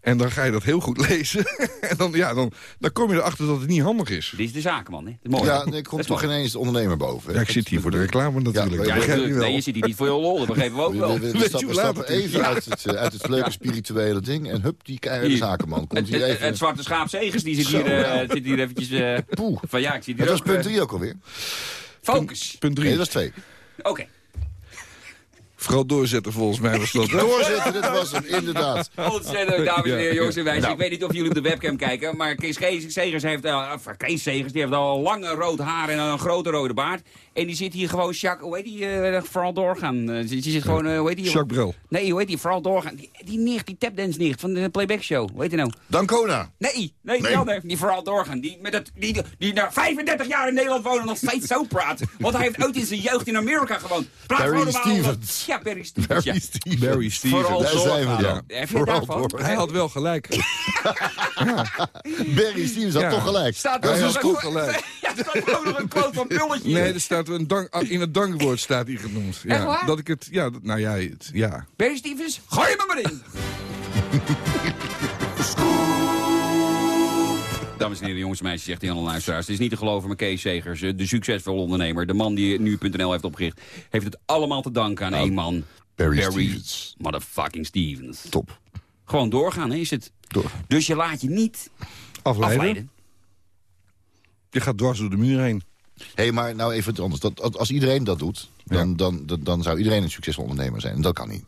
J: En dan ga je dat heel goed lezen. en dan, ja, dan, dan kom je erachter dat het niet handig is.
C: Dit is de zakenman, hè? Dat is mooi.
D: Ja, nee,
C: Dat
D: komt
C: is
D: toch ineens de ondernemer boven.
J: Ja, ik zit hier voor de reclame natuurlijk.
D: Ja,
J: dat je
C: nee, je zit hier niet voor je lol, dat begrepen we ook
D: We,
C: wel.
D: we, we, we stappen, even uit het, eh, uit het leuke spirituele ding. En hup, die keiharde
C: Hier.
D: zakenman. Komt
C: Het,
D: even...
C: het zwarte schaap Zegers, die zit hier, eh,
D: ja.
C: zit hier eventjes... eh,
D: Poeh.
C: van ja, ik zie
D: Dat
C: hier
D: was punt
C: eh,
D: 3 ook alweer.
C: Focus.
J: Punt
D: Nee,
J: drie.
D: dat was twee.
C: Oké.
J: Vooral doorzetten volgens mij was dat. hè?
D: Doorzetten, dit was hem, inderdaad.
C: Ontzettend, dames en heren, jongens en meisjes.
D: Nou.
C: Ik weet niet of jullie op de webcam kijken, maar Kees Segers heeft, eh, of Kees Segers, die heeft al lange rood haar en een grote rode baard. En die zit hier gewoon, Jacques, hoe heet die, eh, vooral doorgaan. Die, die zit gewoon, eh, hoe heet die?
J: Jacques Brel.
C: Nee, hoe heet die, vooral doorgaan. Die, die nicht, die tapdance nicht van de playback show. Hoe heet die nou?
D: Dancona.
C: Nee, nee,
D: Nee.
C: die andere, die vooral doorgaan. Die, met het, die, die na 35 jaar in Nederland wonen en nog steeds zo praat. Want hij heeft ooit in zijn jeugd in Amerika gewoond. Praat
D: Barry. Stevens.
C: Ja, Barry Stevens.
D: Barry
C: ja.
D: Stevens.
J: Barry Stevens.
C: Vooral
D: Daar zijn we dan.
C: Heb je daarvan?
J: Hij had wel gelijk.
D: Barry Stevens had
J: Ja.
D: toch gelijk.
C: Staat
D: Dat
C: er
D: is
C: nog
D: dus
C: een-
D: goed.
J: gelijk.
C: Ja, er staat ook nog een quote van Pulletje.
J: Nee, er staat een dank, in het dankwoord staat hij genoemd. Ja,
C: Echt waar?
J: Dat ik het, ja, dat- nou ja, het, ja.
C: Barry Stevens, gooi er maar in. Dames en heren, jongens en meisjes, zegt Jan al luisteraars. Het is niet te geloven, maar Kees Segers, eh, de succesvolle ondernemer... de man die nu.nl heeft opgericht... heeft het allemaal te danken aan één man.
D: Barry Stevens.
C: motherfucking Stevens.
D: Top.
C: Gewoon doorgaan, hè, is het.
D: Door.
C: Dus je laat je niet
J: Afleiden.
C: afleiden.
J: Je gaat dwars door de muur heen.
D: Hé, hey, maar nou even wat anders. Dat, als iedereen dat doet, dan, dan, dan, dan zou iedereen een succesvol ondernemer zijn. En dat kan niet.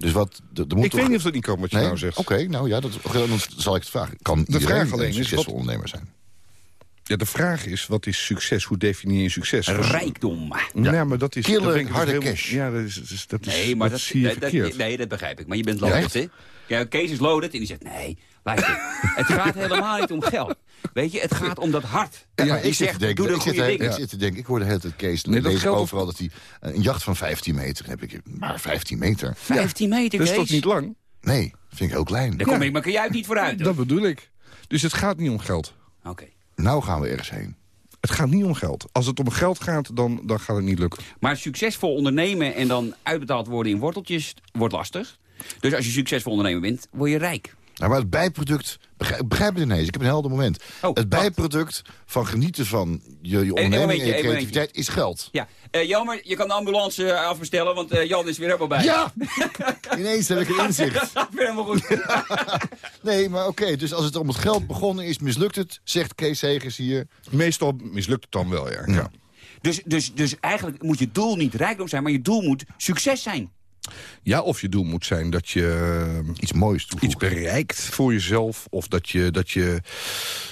D: Dus wat... Er er moet
J: Ik
D: toch...
J: weet niet of dat niet kan wat je
D: Nee?
J: nou zegt.
D: Oké, nou ja, dat, dan zal ik het vragen. Kan iedereen
J: vraag alleen
D: een
J: is,
D: succesvol
J: wat-
D: ondernemer zijn?
J: Ja, de vraag is, wat is succes? Hoe definieer je succes?
C: Rijkdom.
J: Ja, maar dat is...
D: Killer,
J: dat ben ik dus
D: harde
J: helemaal-
D: cash.
J: Ja, dat is, dat is,
C: Nee, maar
J: dat
C: dat,
J: zie je
C: dat- nee, dat begrijp ik. Maar je bent
D: Ja,
C: loaded,
D: echt?
C: hè? Ja, Kees is loaded en die zegt, nee, luister, het gaat helemaal niet om geld. Weet je, het gaat om dat hart.
D: Ja, maar ik zit,
C: zegt,
D: te denken,
C: doe
D: ik, zit, ik zit te denken, ik hoorde tijd Kees
J: Nee, dat
D: lezen
J: geldt
D: overal dat hij een jacht van 15 meter... Heb ik, maar 15 meter?
C: 15 meter,
J: Dat is toch niet lang?
D: Nee, vind ik heel klein.
C: Daar kom ik mijn kajuit niet vooruit. hoor.
J: Dat bedoel ik. Dus het gaat niet om geld.
C: Oké.
D: Nou gaan we ergens heen.
J: Het gaat niet om geld. Als het om geld gaat, dan, dan gaat het niet lukken.
C: Maar succesvol ondernemen en dan uitbetaald worden in worteltjes wordt lastig. Dus als je succesvol ondernemer bent, word je rijk.
D: Nou, maar het bijproduct... Begrijp, begrijp het ineens, ik heb een helder moment.
C: Oh,
D: het bijproduct van genieten van je, je onderneming en je creativiteit is geld.
C: Ja, eh Jelmer, je kan de ambulance eh, afbestellen, want eh, Jan is weer helemaal bij.
D: Ja! ineens heb ik een inzicht.
C: Dat gaat weer helemaal goed.
D: Nee, maar oké, dus als het om het geld begonnen is, mislukt het, zegt Kees Segers hier.
J: Meestal mislukt het dan wel, ja. ja.
C: Dus, dus, dus eigenlijk moet je doel niet rijkdom zijn, maar je doel moet succes zijn.
J: Ja, of je doel moet zijn dat je eh,
D: Iets moois
J: iets bereikt voor jezelf. Of dat je, dat je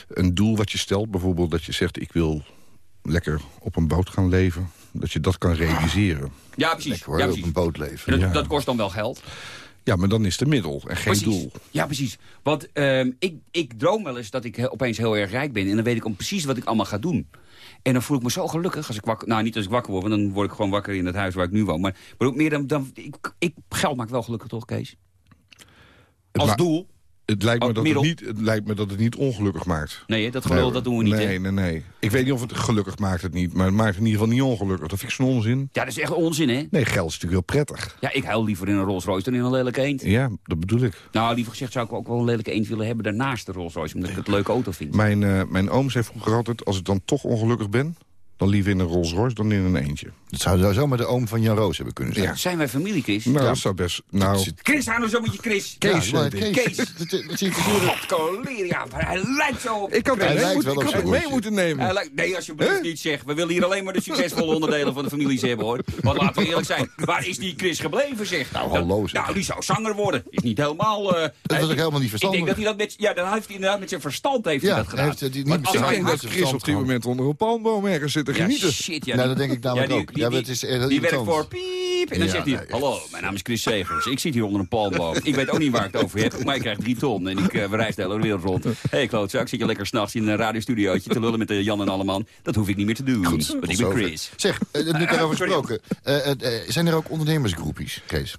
J: een doel wat je stelt, bijvoorbeeld dat je zegt... ik wil lekker op een boot gaan leven. Dat je dat kan realiseren.
C: Ja, precies.
D: Lekker hoor,
C: ja,
D: op een boot leven.
C: En Dat,
J: Ja.
C: dat kost dan wel geld.
J: Ja, maar dan is het een middel en geen
C: Precies.
J: doel.
C: Ja, precies. Want ehm, ik, ik droom wel eens dat ik opeens heel erg rijk ben. En dan weet ik om precies wat ik allemaal ga doen. En dan voel ik me zo gelukkig als ik wakker... Nou, niet als ik wakker word, want dan word ik gewoon wakker in het huis waar ik nu woon. Maar, maar ook meer dan... dan ik, ik, geld maakt wel gelukkig toch, Kees? Als doel.
J: Het lijkt, me
C: Oh,
J: dat het, niet, het lijkt me dat het niet ongelukkig maakt.
C: Nee, dat gelul, dat doen we niet,
J: Nee, nee, nee. Ik weet niet of het gelukkig maakt het niet. Maar het maakt in ieder geval niet ongelukkig. Dat vind ik zo'n onzin.
C: Ja, dat is echt onzin, hè?
J: Nee, geld is natuurlijk heel prettig.
C: Ja, ik huil liever in een Rolls Royce dan in een lelijke eend.
J: Ja, dat bedoel ik.
C: Nou, liever gezegd zou ik ook wel een lelijke eend willen hebben daarnaast de Rolls Royce. Omdat ik het een leuke auto vind.
J: Mijn, eh, mijn oom zei vroeger altijd... als ik dan toch ongelukkig ben... dan liever in een Rolls Royce dan in een eentje.
D: Dat zou zou zomaar de oom van Jan Roos hebben kunnen zijn.
J: Ja.
C: Zijn wij familie, Chris?
J: Nou,
D: Ja.
J: dat zou best... Nou,
C: Chris, hou nou zo met je Chris.
J: Kees,
D: Ja,
J: eh,
D: Kees.
C: Kees.
D: Dat, dat, dat je
C: Godkoleer, ja, maar hij lijkt zo op
J: ik had
C: Chris.
J: het
D: Hij
J: mee,
D: lijkt
J: moeten- het nemen.
C: Hij lijkt- nee, alsjeblieft niet zeg. We willen hier alleen maar de succesvolle onderdelen van de families hebben, hoor. Want laten we eerlijk zijn, waar is die Chris gebleven, zeg?
D: Nou, hallo,
C: Dat-
D: zeg.
C: Nou, die zou zanger worden. Is niet helemaal... eh,
D: was ook
C: ik-
D: helemaal niet verstandig.
C: Ik denk dat hij dat met... Ja, dan heeft hij inderdaad met zijn verstand heeft
D: Ja,
C: hij dat gedaan.
D: heeft hij niet met
C: als
D: zijn
J: dat Chris op dit moment onder een palmboom ergens
C: Ja, shit, ja.
D: Nou, dat denk ik namelijk
C: die-
D: ook.
C: die-
D: Ja,
C: die-
D: het is
C: Die werkt voor piep. En dan
D: Ja,
C: zegt hij,
D: nee,
C: hallo, mijn naam is Chris Segers. Ik zit hier onder een palmboom. Ik weet ook niet waar ik het over heb, maar ik krijg drie ton. En ik uh, reis de hele wereld rond. Hé, hey, klootzak, zit je lekker s'nachts in een radiostudiootje te lullen met de Jan en Alleman. Dat hoef ik niet meer te doen.
D: Goed,
C: want ik ben. Chris.
D: Zeg, eh, nu daarover gesproken. eh, eh, eh, zijn er ook ondernemersgroepies, Kees?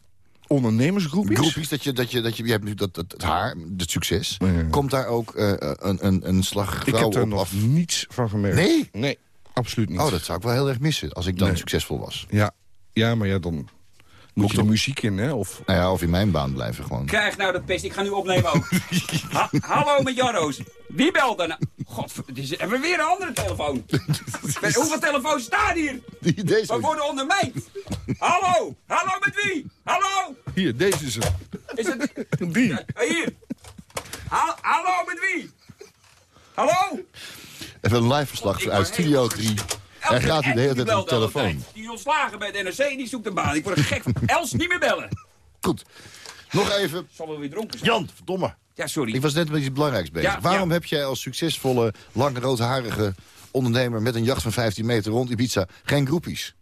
J: Ondernemersgroepjes?
D: Groepjes, dat je, dat je, dat je, je hebt nu dat, dat, het haar, het succes.
J: Ja.
D: Komt daar ook eh, een, een, een slag
J: Ik heb er
D: op
J: nog
D: af?
J: niets van gemerkt.
D: Nee?
J: Nee, absoluut niet.
D: Oh, dat zou ik wel heel erg missen als ik dan
J: Nee.
D: succesvol was.
J: Ja, ja, maar ja, dan moet je de muziek in, hè? Of...
D: Nou ja, of in mijn baan blijven gewoon.
C: Krijg nou dat pest, ik ga nu opnemen ook. Ha- hallo met Jan Roos. Wie belt dan? nou? God, is, hebben we weer een andere telefoon? Hoeveel telefoons staan hier?
D: Die- Deze.
C: We worden onder mij. Hallo, hallo met wie? Hallo,
J: Hier, deze is het.
C: is het...
J: Die.
C: Eh, Hier. Ha- hallo met wie? Hallo?
D: Even een live verslag uit Studio
C: helemaal
D: 3. Er gaat hij de hele tijd op de telefoon.
C: Die is ontslagen bij het NRC, die zoekt een baan. Ik word er gek van. Els, niet meer bellen.
D: Goed. Nog even.
C: Zal wel weer dronken zijn.
D: Jan, verdomme.
C: Ja, sorry.
D: Ik was net met iets belangrijks bezig.
C: Ja,
D: Waarom
C: ja.
D: heb jij als succesvolle, lange, roodharige ondernemer... met een jacht van 15 meter rond Ibiza geen groepies?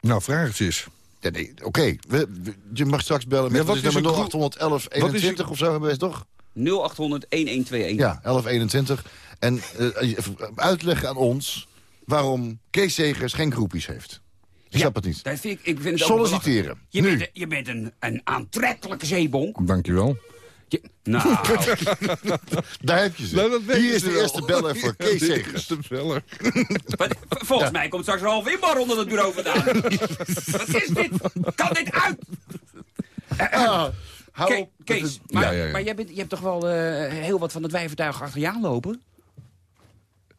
J: Nou, vraag het eens.
D: Ja, nee, oké. Je mag straks bellen met
J: Ja,
D: wat
J: wat
D: is nummer
J: een groep?
D: 0811
J: Wat is
D: 21
J: een-
D: of zo hebben we toch?
C: 0800 1121.
D: Ja, 1121. En even uitleggen aan ons waarom Kees Segers geen groepies heeft. Ik snap het niet.
C: Dat vind ik, ik vind het
D: Solliciteren.
C: Je
D: Nu.
C: bent, je bent een, een aantrekkelijke zeebonk.
J: Dankjewel.
C: Je, nou,
D: Daar heb je ze.
J: Nou,
D: Hier is de
J: wel.
D: eerste beller voor Kees Segers.
J: is de beller.
C: volgens mij komt straks Ralf Wimbar onder het bureau vandaan. Wat is dit? Kan dit uit?
D: Ah.
C: Kees, maar,
J: Ja, ja, ja.
C: maar jij bent, je hebt toch wel eh, heel wat van het wijvertuig achter je aanlopen?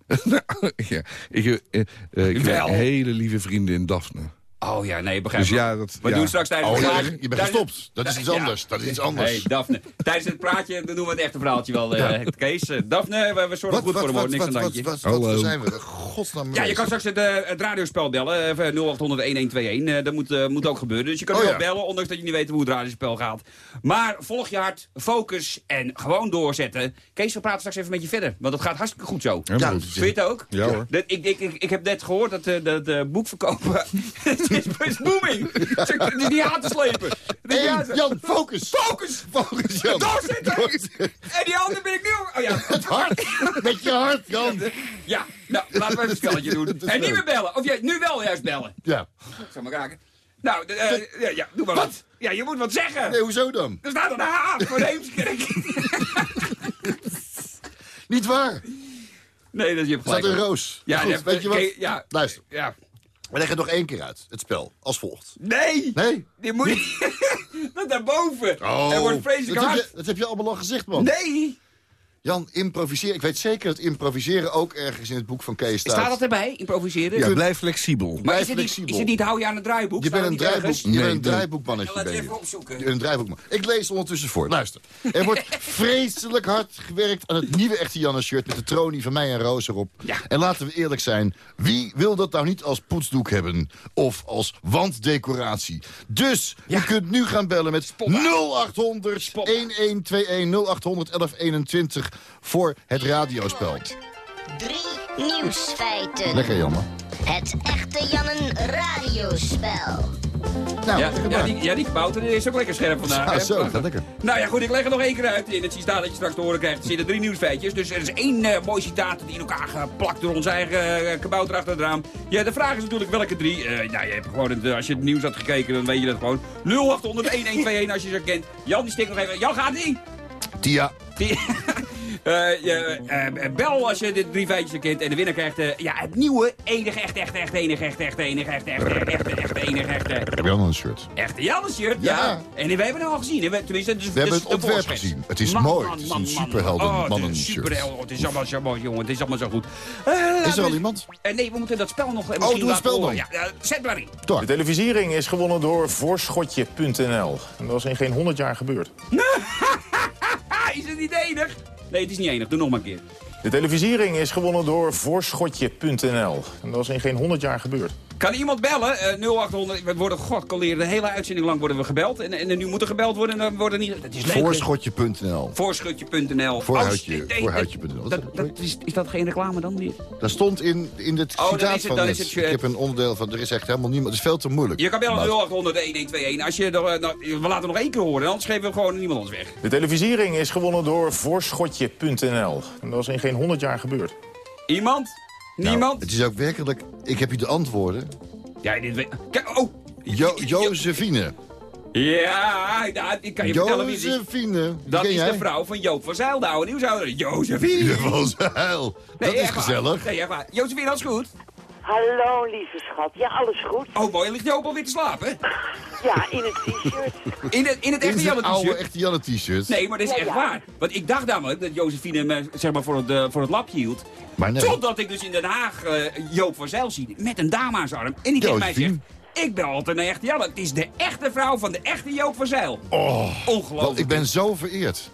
J: ja, ik, heb, eh, eh, ik heb een hele lieve vrienden in Daphne.
C: Oh ja, nee, begrijp
J: Dus ja, dat...
C: We
J: ja.
C: doen straks tijdens
D: Oh,
C: de
D: ja,
C: vraag-
D: je bent gestopt. Dat is iets
C: Ja.
D: anders. Dat is iets anders.
C: Hey, Daphne. Tijdens het praatje dan doen we het echte verhaaltje wel, eh, Kees. Eh, Daphne, we, we zorgen goed voor hem, hoor. Niks aan de
D: wat, wat, wat, zijn we? Godsnaam.
C: Ja, je kan straks het, eh, het radiospel bellen, eh, 0800-1121. Eh, dat moet, moet ook gebeuren. Dus je kan
D: Oh, ja.
C: wel bellen, ondanks dat je niet weet hoe het radiospel gaat. Maar volg je hart, focus en gewoon doorzetten. Kees, we praten straks even met je verder, want het gaat hartstikke goed zo.
J: Ja,
D: Ja,
C: Vind je het ook?
J: Ja, hoor.
C: Dat, ik, ik, ik, ik heb net gehoord dat de boekverkopen... het is, is booming. Het is niet aan te slepen.
D: Hey, Jan, focus.
C: Focus!
D: Focus, Jan.
C: En die andere ben ik nu... ook- Oh ja.
D: Het hart. Met je hart, Jan.
C: Ja, nou, laten we even een spelletje doen. En niet meer bellen. Of jij, nu wel juist bellen.
D: Ja.
C: Ik zal maar raken. Nou, eh, ja, ja, doe maar wat. Ja, je moet wat zeggen.
D: Nee, hoezo dan?
C: Er staat een H voor Heemskerk.
D: Niet waar.
C: Nee, dat is je
D: Er staat
C: gelijk.
D: een roos.
C: Ja,
D: Goed, weet je wat?
C: ja.
D: Luister,
C: Ja.
D: We leggen het nog één keer uit. Het spel, als volgt.
C: Nee!
D: Nee?
C: Die moet je... Dat daarboven.
D: Oh,
C: er wordt vreselijk
D: dat, heb je, dat heb je allemaal al gezegd, man.
C: Nee!
D: Jan, improviseren. Ik weet zeker dat improviseren ook ergens in het boek van Kees staat.
C: Staat dat erbij? Improviseren?
J: Ja, blijf flexibel.
C: maar
D: Blijf
C: is het, niet,
D: flexibel.
C: is het niet hou je aan het draaiboek?
D: Je bent een,
C: niet
D: draaiboek, je bent een draaiboekmannetje.
C: Laten we
D: je.
C: even opzoeken.
D: Je bent een draaiboekman. Ik lees ondertussen voor. Luister. Er wordt vreselijk hard gewerkt aan het nieuwe echte Janne-shirt... met de tronie van mij en Roos erop.
C: Ja.
D: En laten we eerlijk zijn. Wie wil dat nou niet als poetsdoek hebben? Of als wanddecoratie? Dus je kunt nu gaan bellen met 0800
C: Spot.
D: 1121 0800 1121 voor het radiospel.
K: Drie nieuwsfeiten.
D: Lekker, Janne.
K: Het echte Jannen radiospel.
D: Nou,
C: Ja, die, ja, die kabouter is ook lekker scherp vandaag.
D: Ja, zo, gaat lekker.
C: Nou ja, goed, ik leg er nog één keer uit in het citaat dat je straks te horen krijgt. Er zitten drie nieuwsfeitjes. Dus er is één eh, mooi citaat die in elkaar geplakt door ons eigen eh, kabouter achter het raam. Ja, de vraag is natuurlijk welke drie. Eh nou, je hebt gewoon het, als je het nieuws had gekeken, dan weet je dat gewoon. 0800 1121 als je ze kent. Jan, die stikt nog even. Jan gaat niet.
D: Tia.
C: Die- je, eh, bel als je de drie feitjes kent en de winnaar krijgt eh, ja, het nieuwe enige echt echt echt enige echt echt enige echt echt echt echt echt enige
D: je al een shirt?
C: echte Janne shirt ja. En we hebben hem al gezien. Tenminste,
D: We hebben het ontwerp gezien. Het is
C: Man,
D: mooi.
C: man,
D: Het is
C: man,
D: een
C: man.
D: superhelden
C: Oh, het is
D: mannen
C: een
D: shirt.
C: Het is allemaal zo mooi, jongen. Het is allemaal zo goed. Eh,
D: Is er al
C: we-
D: iemand?
C: Eh, nee, we moeten dat spel nog eh,
D: Oh, doe het spel dan.
C: Ja, eh, zet maar in.
L: De televisiering is gewonnen door voorschotje.nl. En dat is in geen 100 jaar gebeurd.
C: Is het niet enig? Nee, het is niet enig. Doe nog maar een keer.
L: De televisiering is gewonnen door voorschotje.nl. En dat is in geen 100 jaar gebeurd.
C: Kan iemand bellen? Eh 0800. We worden, god, de hele uitzending lang worden we gebeld. En, en, nu moet er gebeld worden en dan worden niet... Dat is leuk.
D: Voorschotje.nl. Voorhuidje-
C: Oh, nee,
D: voorhuidje.nl.
C: Dat, dat, is, is dat geen reclame dan weer?
D: Daar stond in, in het
C: Oh,
D: citaat
C: het-
D: van
C: het, eh,
D: Ik heb een onderdeel van, er is echt helemaal niemand. Het is veel te moeilijk.
C: Je kan bellen
D: Maat.
C: 0800 1121. Als je er, eh, nou, we laten nog één keer horen, anders geven we gewoon niemand ons weg.
L: De televisiering is gewonnen door voorschotje.nl. En dat is in geen 100 jaar gebeurd.
C: Iemand?
D: Nou,
C: Niemand?
D: het is ook werkelijk... Ik heb hier de antwoorden.
C: Ja, dit weet... Kijk, oh!
D: Jo Josephine.
C: Ja, ik kan je vertellen wie.
D: Josephine.
C: Dat is
D: jij?
C: de vrouw van Joop van Zijl, de oude nieuwshouder. Josephine!
D: Van Zijl. Dat is gezellig.
C: Nee, echt waar. Josephine, alles goed?
M: Hallo, lieve schat. Ja, alles goed?
C: Oh, mooi. Ligt Joop alweer te slapen?
M: Ja, in het t-shirt.
C: In het, in het
D: In
C: echte Janne
D: oude
C: t-shirt?
D: echte Janne t-shirt.
C: Nee, maar dat is
M: Ja,
C: echt
M: ja.
C: waar. Want ik dacht namelijk dat Josephine me zeg maar, voor, het, eh, voor het lapje hield.
D: Maar nee.
C: Totdat ik dus in Den Haag eh, Joop van Zijl zie met een dame aan zijn arm. En die tegen mij zegt, ik ben altijd een echte Janne. Het is de echte vrouw van de echte Joop van Zijl.
D: Oh,
C: Ongelooflijk.
D: want ik ben zo vereerd.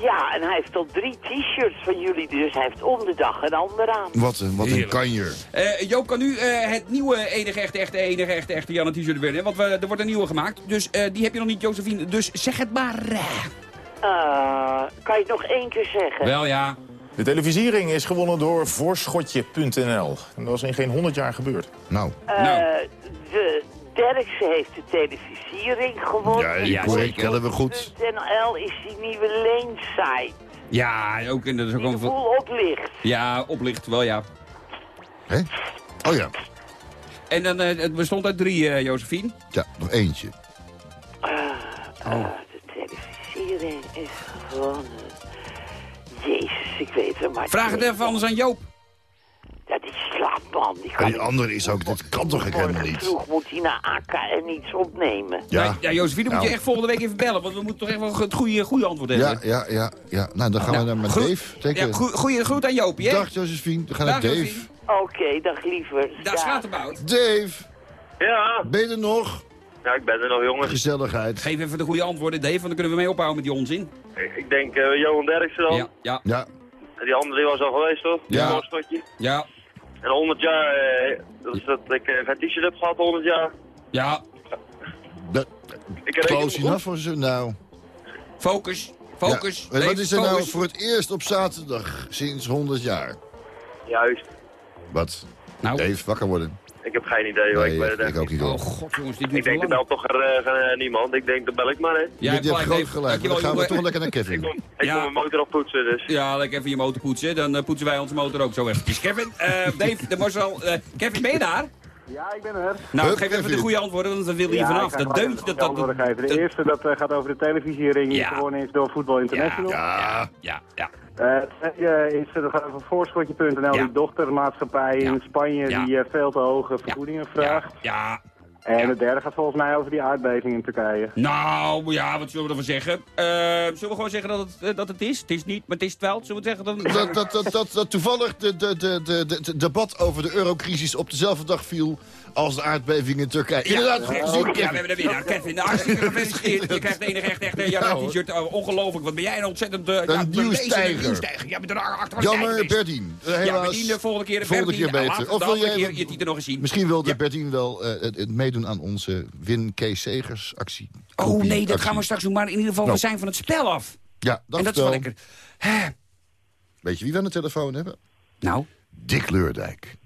M: Ja, en hij heeft al drie t-shirts van jullie, dus hij heeft om de dag een ander aan.
D: Wat een, wat een kanjer.
C: Eh, Joop kan nu eh, het nieuwe enige echte, echte, enige echte, echte Janne t-shirt winnen. Want we, er wordt een nieuwe gemaakt. Dus eh, die heb je nog niet, Josephine. Dus zeg het maar.
M: Eh, kan je het nog één keer zeggen?
C: Wel ja.
L: De televisiering is gewonnen door voorschotje.nl. En dat is in geen 100 jaar gebeurd.
D: Nou,
M: Eh,
C: Nou.
M: De Derkse heeft de televisiering gewonnen.
D: ja, correct, kennen we goed.
M: NL is die nieuwe leensite.
C: Ja, ook, en dat is ook
M: Die de
C: een... veel-
M: boel oplicht.
C: Ja, oplicht, wel ja.
D: Hè? Oh ja.
C: En dan, eh, het bestond uit drie, eh Josephine.
D: Ja, nog eentje.
C: Oh.
M: eh, de televisiering is gewonnen. Jezus, ik weet het maar.
C: Vraag het even anders aan Joop.
M: Ja, die slaapt man. Die kan
D: die andere is ook, dit kan toch helemaal niet.
M: vroeg moet hij naar AK en iets opnemen.
D: Ja,
C: Ja, ja Josephine moet
D: Nou.
C: je echt volgende week even bellen. Want we moeten toch echt wel het goede, goede antwoord hebben.
D: ja, ja, ja, ja. Nou, dan gaan we
C: Nou,
D: naar met
C: goed.
D: Dave. Teken.
C: Ja, goe- goeie groet aan Joopie, hè?
D: Dag Josephine, we gaan naar
C: Dag,
D: Dave.
C: Josephine.
M: Oké, dag liever.
C: Daar slaat hem uit.
D: Dave,
N: Ja,
D: ben je er nog?
N: ja, ik ben er nog, jongens.
D: Gezelligheid.
C: Geef even de goede antwoorden, Dave, want dan kunnen we mee ophouden met die onzin.
N: Ik denk eh, Johan Derksen dan.
C: Ja, ja,
D: Ja,
N: En Die andere die was al geweest, toch?
D: Ja.
C: Ja,
N: En 100 jaar, eh, dat is dat ik eh, geen t-shirt heb gehad, 100 jaar.
C: ja.
D: dat,
N: Ik reken
D: close enough voor ze nou.
C: Focus, focus.
D: Ja. Wat is er nou voor het eerst op zaterdag sinds 100 jaar?
N: Juist.
D: Wat?
C: Nou.
D: Dave, wakker worden.
N: Ik heb geen idee, hoor.
D: Nee,
N: ik weet
D: ik,
N: het echt
D: ook niet
C: Oh god jongens, dit
N: Ik
C: duurt
N: denk,
C: wel
N: er belt toch er, eh, eh, niemand. Ik denk, dan bel ik maar, hè.
C: Ja,
D: je, je hebt groot gelijk, maar dan gaan we toch lekker naar
N: Ik
D: Kevin.
N: kom, ik
C: Ja.
N: kom mijn motor op poetsen, dus.
C: Ja, lekker even je motor poetsen. Dan eh, poetsen wij onze motor ook zo eventjes. Kevin, eh, Dave, de Marcel. eh, Kevin, ben je daar?
O: Ja, ik ben er.
C: Nou,
D: Hup,
C: geef even de goede antwoorden, want dan wil je hier vanaf. Dat deuntje, dat... dat,
O: antwoorden geven. De
C: dat-
O: eerste dat eh, gaat over de televisiering die
C: Ja.
O: gewonnen is door Voetbal International.
C: Ja, ja, ja.
O: Eh, het tweede is eh, dat gaat over Voorschotje.nl,
C: Ja.
O: die dochtermaatschappij
C: Ja.
O: in Spanje
C: Ja.
O: die eh, veel te hoge vergoedingen vraagt.
C: Ja,
O: En het derde gaat volgens mij over die aardbeving in Turkije.
C: Nou, ja, wat zullen we ervan zeggen? Eh, zullen we gewoon zeggen dat het, eh, dat het is? Het is niet, maar het is het wel. Zullen we het zeggen? Dan...
D: Dat, dat, dat, dat, dat toevallig de, de, de, de, de, het debat over de eurocrisis op dezelfde dag viel als de aardbeving in Turkije. Inderdaad, goed gezien,
C: Ja, we hebben de winnaar. Kevin, hartstikke gefeliciteerd. Je krijgt de enige echt, echt een
D: Ja,
C: t-shirt. Oh, ongelooflijk. Wat ben jij een ontzettend... uh,
D: Een nieuwstijger.
C: nieuwstijger. Ja, met een achter
D: Jammer, Berdien. Eh,
C: Ja. Berdien, de volgende keer.
D: Volgende keer beter. Of
C: de
D: wil jij-
C: keer je titel nog eens zien.
D: Misschien wilde Berdien wel eh, het, het meedoen aan onze Win Kees Segers actie.
C: Oh nee, dat
D: Actie.
C: gaan we straks doen. Maar in ieder geval,
D: Nou.
C: we zijn van het spel af.
D: Ja, dat
C: en dat is wel lekker. Hè?
D: Weet je wie we aan de telefoon hebben?
C: Nou?
D: Dick Leurdijk.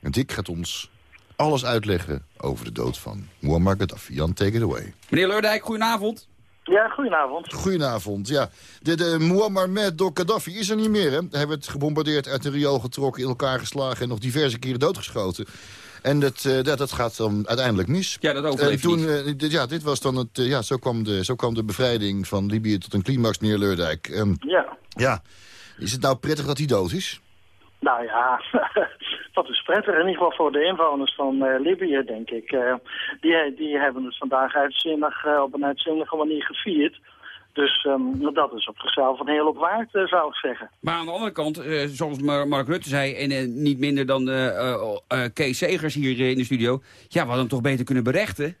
D: En Dick gaat ons alles uitleggen over de dood van Muammar Gaddafi. Jan, take it away.
C: Meneer Leurdijk, goedenavond.
O: Ja, goedenavond.
D: Goedenavond, ja. De, de Muammar met door Gaddafi is er niet meer, hè? Hij werd gebombardeerd, uit een riool getrokken, in elkaar geslagen... en nog diverse keren doodgeschoten. En dat, eh, dat, dat gaat dan uiteindelijk mis.
C: Ja, dat
D: En
C: overleeft
D: toen,
C: niet.
D: eh, dit- ja, dit was dan het, eh, ja, zo, kwam de, zo kwam de bevrijding van Libië tot een climax, meneer Leurdijk. Ehm,
P: Ja,
D: ja, is het nou prettig dat hij dood is?
P: nou ja, dat is prettig. In ieder geval voor de inwoners van eh, Libië, denk ik. Eh, die, die hebben het vandaag uitzinnig, eh, op een uitzinnige manier gevierd. Dus ehm, dat is op zichzelf een heel op waard, eh, zou ik zeggen.
C: Maar aan de andere kant, eh, zoals Mar- Mark Rutte zei... en eh, niet minder dan Kees Segers hier in de studio... ja, we hadden hem toch beter kunnen berechten?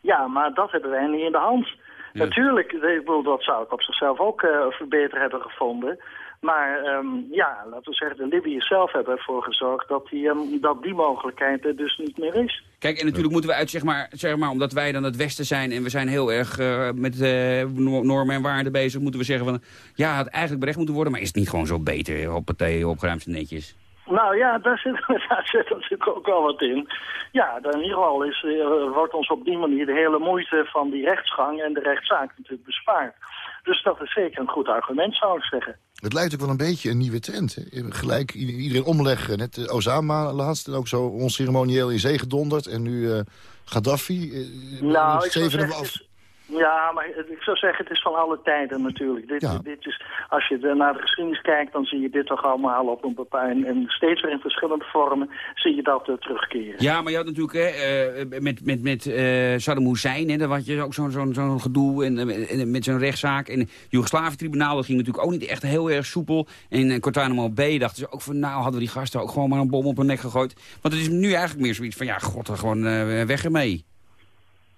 P: Ja, maar dat hebben wij niet in de hand. Natuurlijk, ik bedoel, dat zou ik op zichzelf ook eh beter hebben gevonden. Maar ehm, ja, laten we zeggen, de Libiërs zelf hebben ervoor gezorgd dat die, ehm, dat die mogelijkheid er dus niet meer is.
C: Kijk, en natuurlijk moeten we uit, zeg maar, zeg maar, omdat wij dan het Westen zijn... en we zijn heel erg eh, met eh, no- normen en waarden bezig... moeten we zeggen van, ja, het eigenlijk berecht moeten worden... maar is het niet gewoon zo beter, hoppatee, opgeruimd en netjes?
P: Nou ja, daar zit, daar zit natuurlijk ook wel wat in. Ja, dan in ieder geval is, eh, wordt ons op die manier de hele moeite van die rechtsgang en de rechtszaak natuurlijk bespaard. Dus dat is zeker een goed argument, zou ik zeggen.
D: Het lijkt ook wel een beetje een nieuwe trend. Hè? Gelijk iedereen omleggen. Net eh, Osama laatst en ook zo onceremonieel in zee gedonderd. En nu eh, Gaddafi. eh,
P: Nou, ik zou zeggen,
D: af.
P: is- ja, maar ik zou zeggen, het is van alle tijden natuurlijk. Dit,
D: Ja.
P: dit is, als je naar de geschiedenis kijkt, dan zie je dit toch allemaal op een bepaalde... En steeds weer in verschillende vormen zie je dat eh, terugkeren.
C: Ja, maar je had natuurlijk hè, eh, met, met, met eh, Saddam Hussein... Hè, daar had je ook zo'n zo'n zo'n gedoe en, en met zo'n rechtszaak. En het Joegoslavië-tribunaal dat ging natuurlijk ook niet echt heel erg soepel. En in Guantanamo Bay dachten ze ook van... nou, hadden we die gasten ook gewoon maar een bom op hun nek gegooid. Want het is nu eigenlijk meer zoiets van... ja, god, er gewoon eh, weg ermee.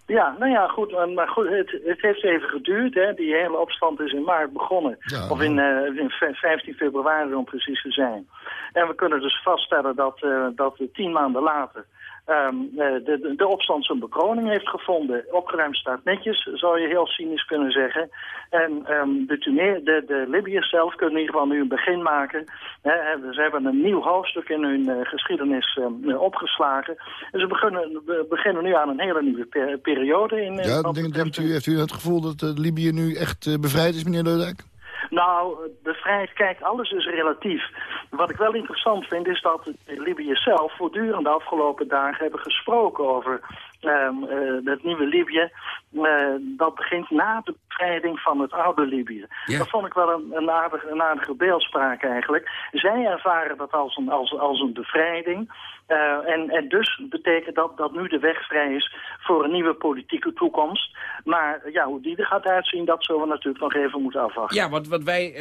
P: Ja, nou ja, goed. Maar maar goed, het, het heeft even geduurd. Hè. Die hele opstand is in maart begonnen. Of in, eh, in v- 15 februari om precies te zijn. En we kunnen dus vaststellen dat, eh, dat we tien maanden later... ehm, eh, de, de, opstand zijn bekroning heeft gevonden. Opgeruimd staat netjes, zou je heel cynisch kunnen zeggen. En ehm, de, de, de Libiërs zelf kunnen in ieder geval nu een begin maken. Ze hebben een nieuw hoofdstuk in hun eh, geschiedenis ehm, opgeslagen. En ze beginnen, we beginnen nu aan een hele nieuwe per- periode. In, eh,
D: Ja, denk, denkt u, heeft u het gevoel dat eh, Libië nu echt eh, bevrijd is, meneer Leurdijk?
P: Nou, bevrijd, kijk, alles is relatief. Wat ik wel interessant vind is dat de Libiërs zelf voortdurend de afgelopen dagen hebben gesproken over ehm, eh, het nieuwe Libië. Eh, dat begint na de bevrijding van het oude Libië. Dat vond ik wel een, een, aardige, een aardige beeldspraak eigenlijk. Zij ervaren dat als een, als, als een bevrijding. Eh, en, en dus betekent dat dat nu de weg vrij is voor een nieuwe politieke toekomst. Maar ja, hoe die er gaat uitzien, dat zullen we natuurlijk nog even moeten afwachten.
C: Ja, wat, wat wij,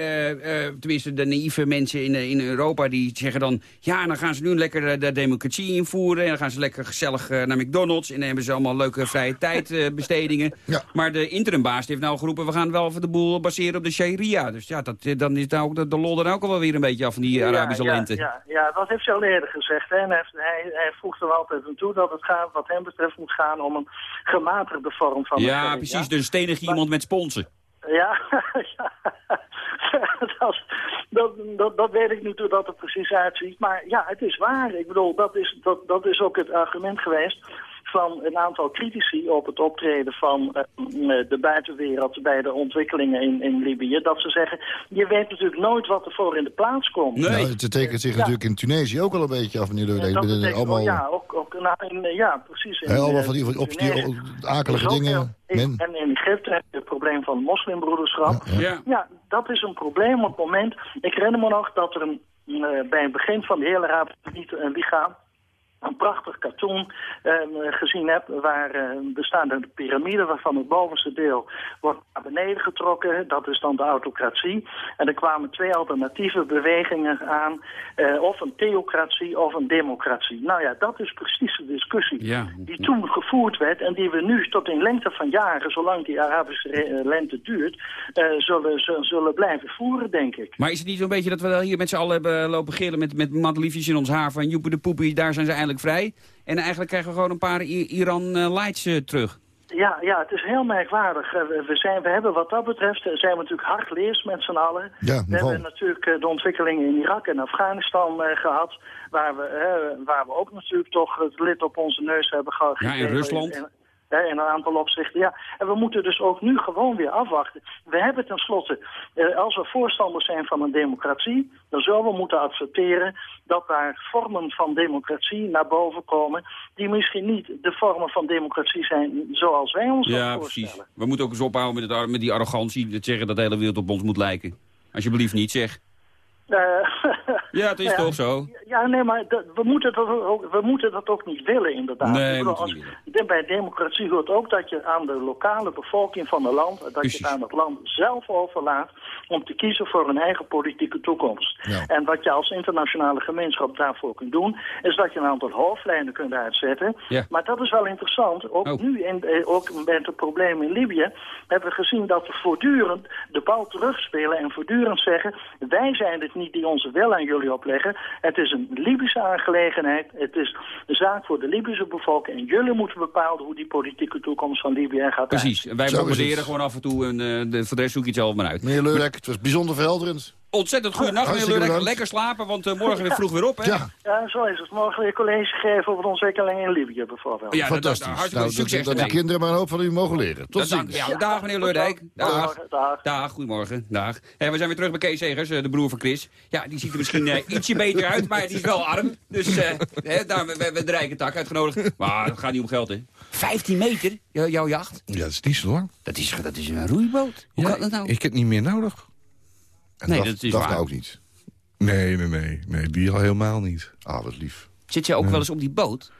C: tenminste de naïeve mensen in, in Europa... die zeggen dan, ja, dan gaan ze nu lekker de, de democratie invoeren... en dan gaan ze lekker gezellig naar McDonald's... en hebben ze allemaal leuke vrije tijdbestedingen. Maar de interimbaas heeft nou geroepen... we gaan wel even de boel baseren op de sharia. Dus ja, dat, eh, dan is nou ook de, de lol er ook al wel weer een beetje af van die Arabische
P: ja,
C: lente.
P: Ja, ja, dat heeft hij al eerder gezegd. Hè. En hij, heeft- hij, hij voegt er altijd aan toe dat het gaat, wat hem betreft moet gaan om een gematigde vorm van...
C: Ja,
P: sharia.
C: precies. Dus stenig iemand met sponsen.
P: Ja, ja. dat, dat, dat, dat weet ik niet hoe dat er precies uitziet. Maar ja, het is waar. Ik bedoel, dat is, dat, dat is ook het argument geweest van een aantal critici op het optreden van eh, de buitenwereld bij de ontwikkelingen in, in Libië. Dat ze zeggen, je weet natuurlijk nooit wat er voor in de plaats komt.
D: Nou, het tekent zich
P: Ja.
D: natuurlijk in Tunesië ook al een beetje af, meneer.
P: Dat
D: eh,
P: betekent,
D: allemaal,
P: oh ja, ook, ook nou, in, eh, ja, precies. In,
D: allemaal
P: eh,
D: van die, op die akelige
P: Dus
D: dingen. Men,
P: En in Egypte heb je het probleem van het moslimbroederschap.
C: Ja.
P: Ja, dat is een probleem op het moment. Ik herinner me nog dat er een, eh, bij het begin van de hele Arabische Liga een prachtig cartoon eh, gezien heb... waar eh bestaat een piramide waarvan het bovenste deel wordt naar beneden getrokken. Dat is dan de autocratie. En er kwamen twee alternatieve bewegingen aan. eh, of een theocratie of een democratie. Nou ja, dat is precies de discussie
C: Ja.
P: die toen gevoerd werd... en die we nu tot in lengte van jaren, zolang die Arabische eh, lente duurt... eh, zullen, zullen, zullen blijven voeren, denk ik.
C: Maar is het niet zo'n beetje dat we hier met z'n allen hebben lopen gillen... met, met madeliefjes in ons haar van joepie de poepie, daar zijn ze eindelijk vrij. En eigenlijk krijgen we gewoon een paar I- Iran eh, lights eh, terug.
P: Ja, ja, het is heel merkwaardig. Eh, We, zijn, we hebben wat dat betreft, zijn we natuurlijk hard leers met z'n allen.
D: Ja,
P: we hebben natuurlijk de ontwikkelingen in Irak en Afghanistan eh, gehad. Waar we, waar we ook natuurlijk toch het lid op onze neus hebben ge-
C: Ja, in. Rusland.
P: En- Hè, in een aantal opzichten, ja. En we moeten dus ook nu gewoon weer afwachten. We hebben tenslotte, eh, als we voorstanders zijn van een democratie... dan zullen we moeten accepteren dat daar vormen van democratie naar boven komen... die misschien niet de vormen van democratie zijn zoals wij ons dat
C: Ja,
P: voorstellen.
C: precies. We moeten ook eens ophouden met, het, met die arrogantie. Dat zeggen dat de hele wereld op ons moet lijken. Alsjeblieft niet, zeg. Ja, het is
P: Ja.
C: toch zo?
P: Ja, nee, maar dat- we, moeten dat ook, we moeten dat ook niet willen, inderdaad.
C: Nee,
P: bedoel, als- bij democratie hoort ook dat je aan de lokale bevolking van een land... dat je het aan het land zelf overlaat om te kiezen voor een eigen politieke toekomst. En wat je als internationale gemeenschap daarvoor kunt doen... is dat je een aantal hoofdlijnen kunt uitzetten.
C: Ja.
P: Maar dat is wel interessant. Ook
C: Oh.
P: nu, in, eh, ook met het probleem in Libië... hebben we gezien dat we voortdurend de bal terugspelen... en voortdurend zeggen... wij zijn het niet die onze wil aan jullie opleggen. Het is een Libische aangelegenheid. Het is een zaak voor de Libische bevolking. En jullie moeten bepalen hoe die politieke toekomst van Libië er gaat
C: Precies. En wij bombarderen
D: het.
C: gewoon af en toe. En eh, de, voor de rest zoek je het zelf maar uit.
D: Meneer Leurek, het was bijzonder verhelderend.
C: Ontzettend goede nacht, meneer
D: bedankt.
C: Lekker slapen, want eh, morgen weer vroeg weer op, hè?
D: Ja,
P: Ja, zo is het. Morgen weer college geven over de ontwikkeling in Libië bijvoorbeeld.
C: Ja, dat- dat-
D: fantastisch.
C: hartstikke
D: Nou, dat,
C: succes
D: dat de
C: ermee.
D: kinderen maar een hoop van u mogen leren. Tot
C: Dat
D: ziens.
C: Ja, dag meneer Leurdijk. Dag.
P: Dag, dag.
C: Dag, goedemorgen. Dag. We zijn weer terug bij Kees Segers, eh, de broer van Chris. Ja, die ziet er misschien eh, ietsje beter uit, maar die is wel arm. Dus eh hè, daar hebben we, we de rijke tak uitgenodigd. Maar het gaat niet om geld, hè. 15 meter, jou- jouw jacht?
J: Ja, dat is niet zo lang.
C: Dat is, dat is een roeiboot. Hoe kan dat nou?
J: Ik heb niet meer nodig.
D: En
C: Nee,
D: Daf-
C: dat is
D: Daphne
C: waar.
D: ook niet.
J: Nee, nee, nee. Nee, die al helemaal niet.
D: Ah, wat lief.
C: Zit jij ook wel eens op die boot?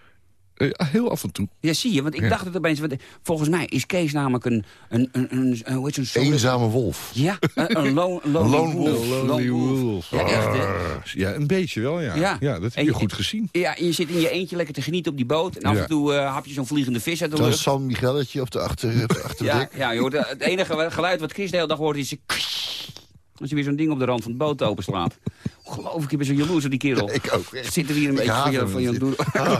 J: Eh, heel af en toe.
C: Ja, zie je, want ik
J: Ja.
C: dacht het opeens... want Volgens mij is Kees namelijk een... een, een, een, een hoe heet zo'n
D: Eenzame wolf.
C: Ja, een, een lone, lone,
D: Lone
C: wolf.
D: wolf.
C: Lone wolf. Ja, echt, hè?
J: Ah, ja, een beetje wel, ja.
C: Ja.
J: Ja, dat heb
C: En
J: je
C: je-
J: goed gezien.
C: Ja, en je zit in je eentje lekker te genieten op die boot. En af
J: Ja.
C: en toe eh, hap je zo'n vliegende vis uit de
D: Zo'n
C: lucht.
D: San Miguelletje op de, achter, op de achterdek.
C: Ja, ja je hoort, eh, het enige geluid wat Chris de hele dag hoort is... Als je weer zo'n ding op de rand van de boot openslaat. Geloof ik, ik ben zo jaloers op die kerel.
D: Ik ook. echt.
C: Zit er hier een
D: Ik
C: beetje van je, van je doen.
D: Ah.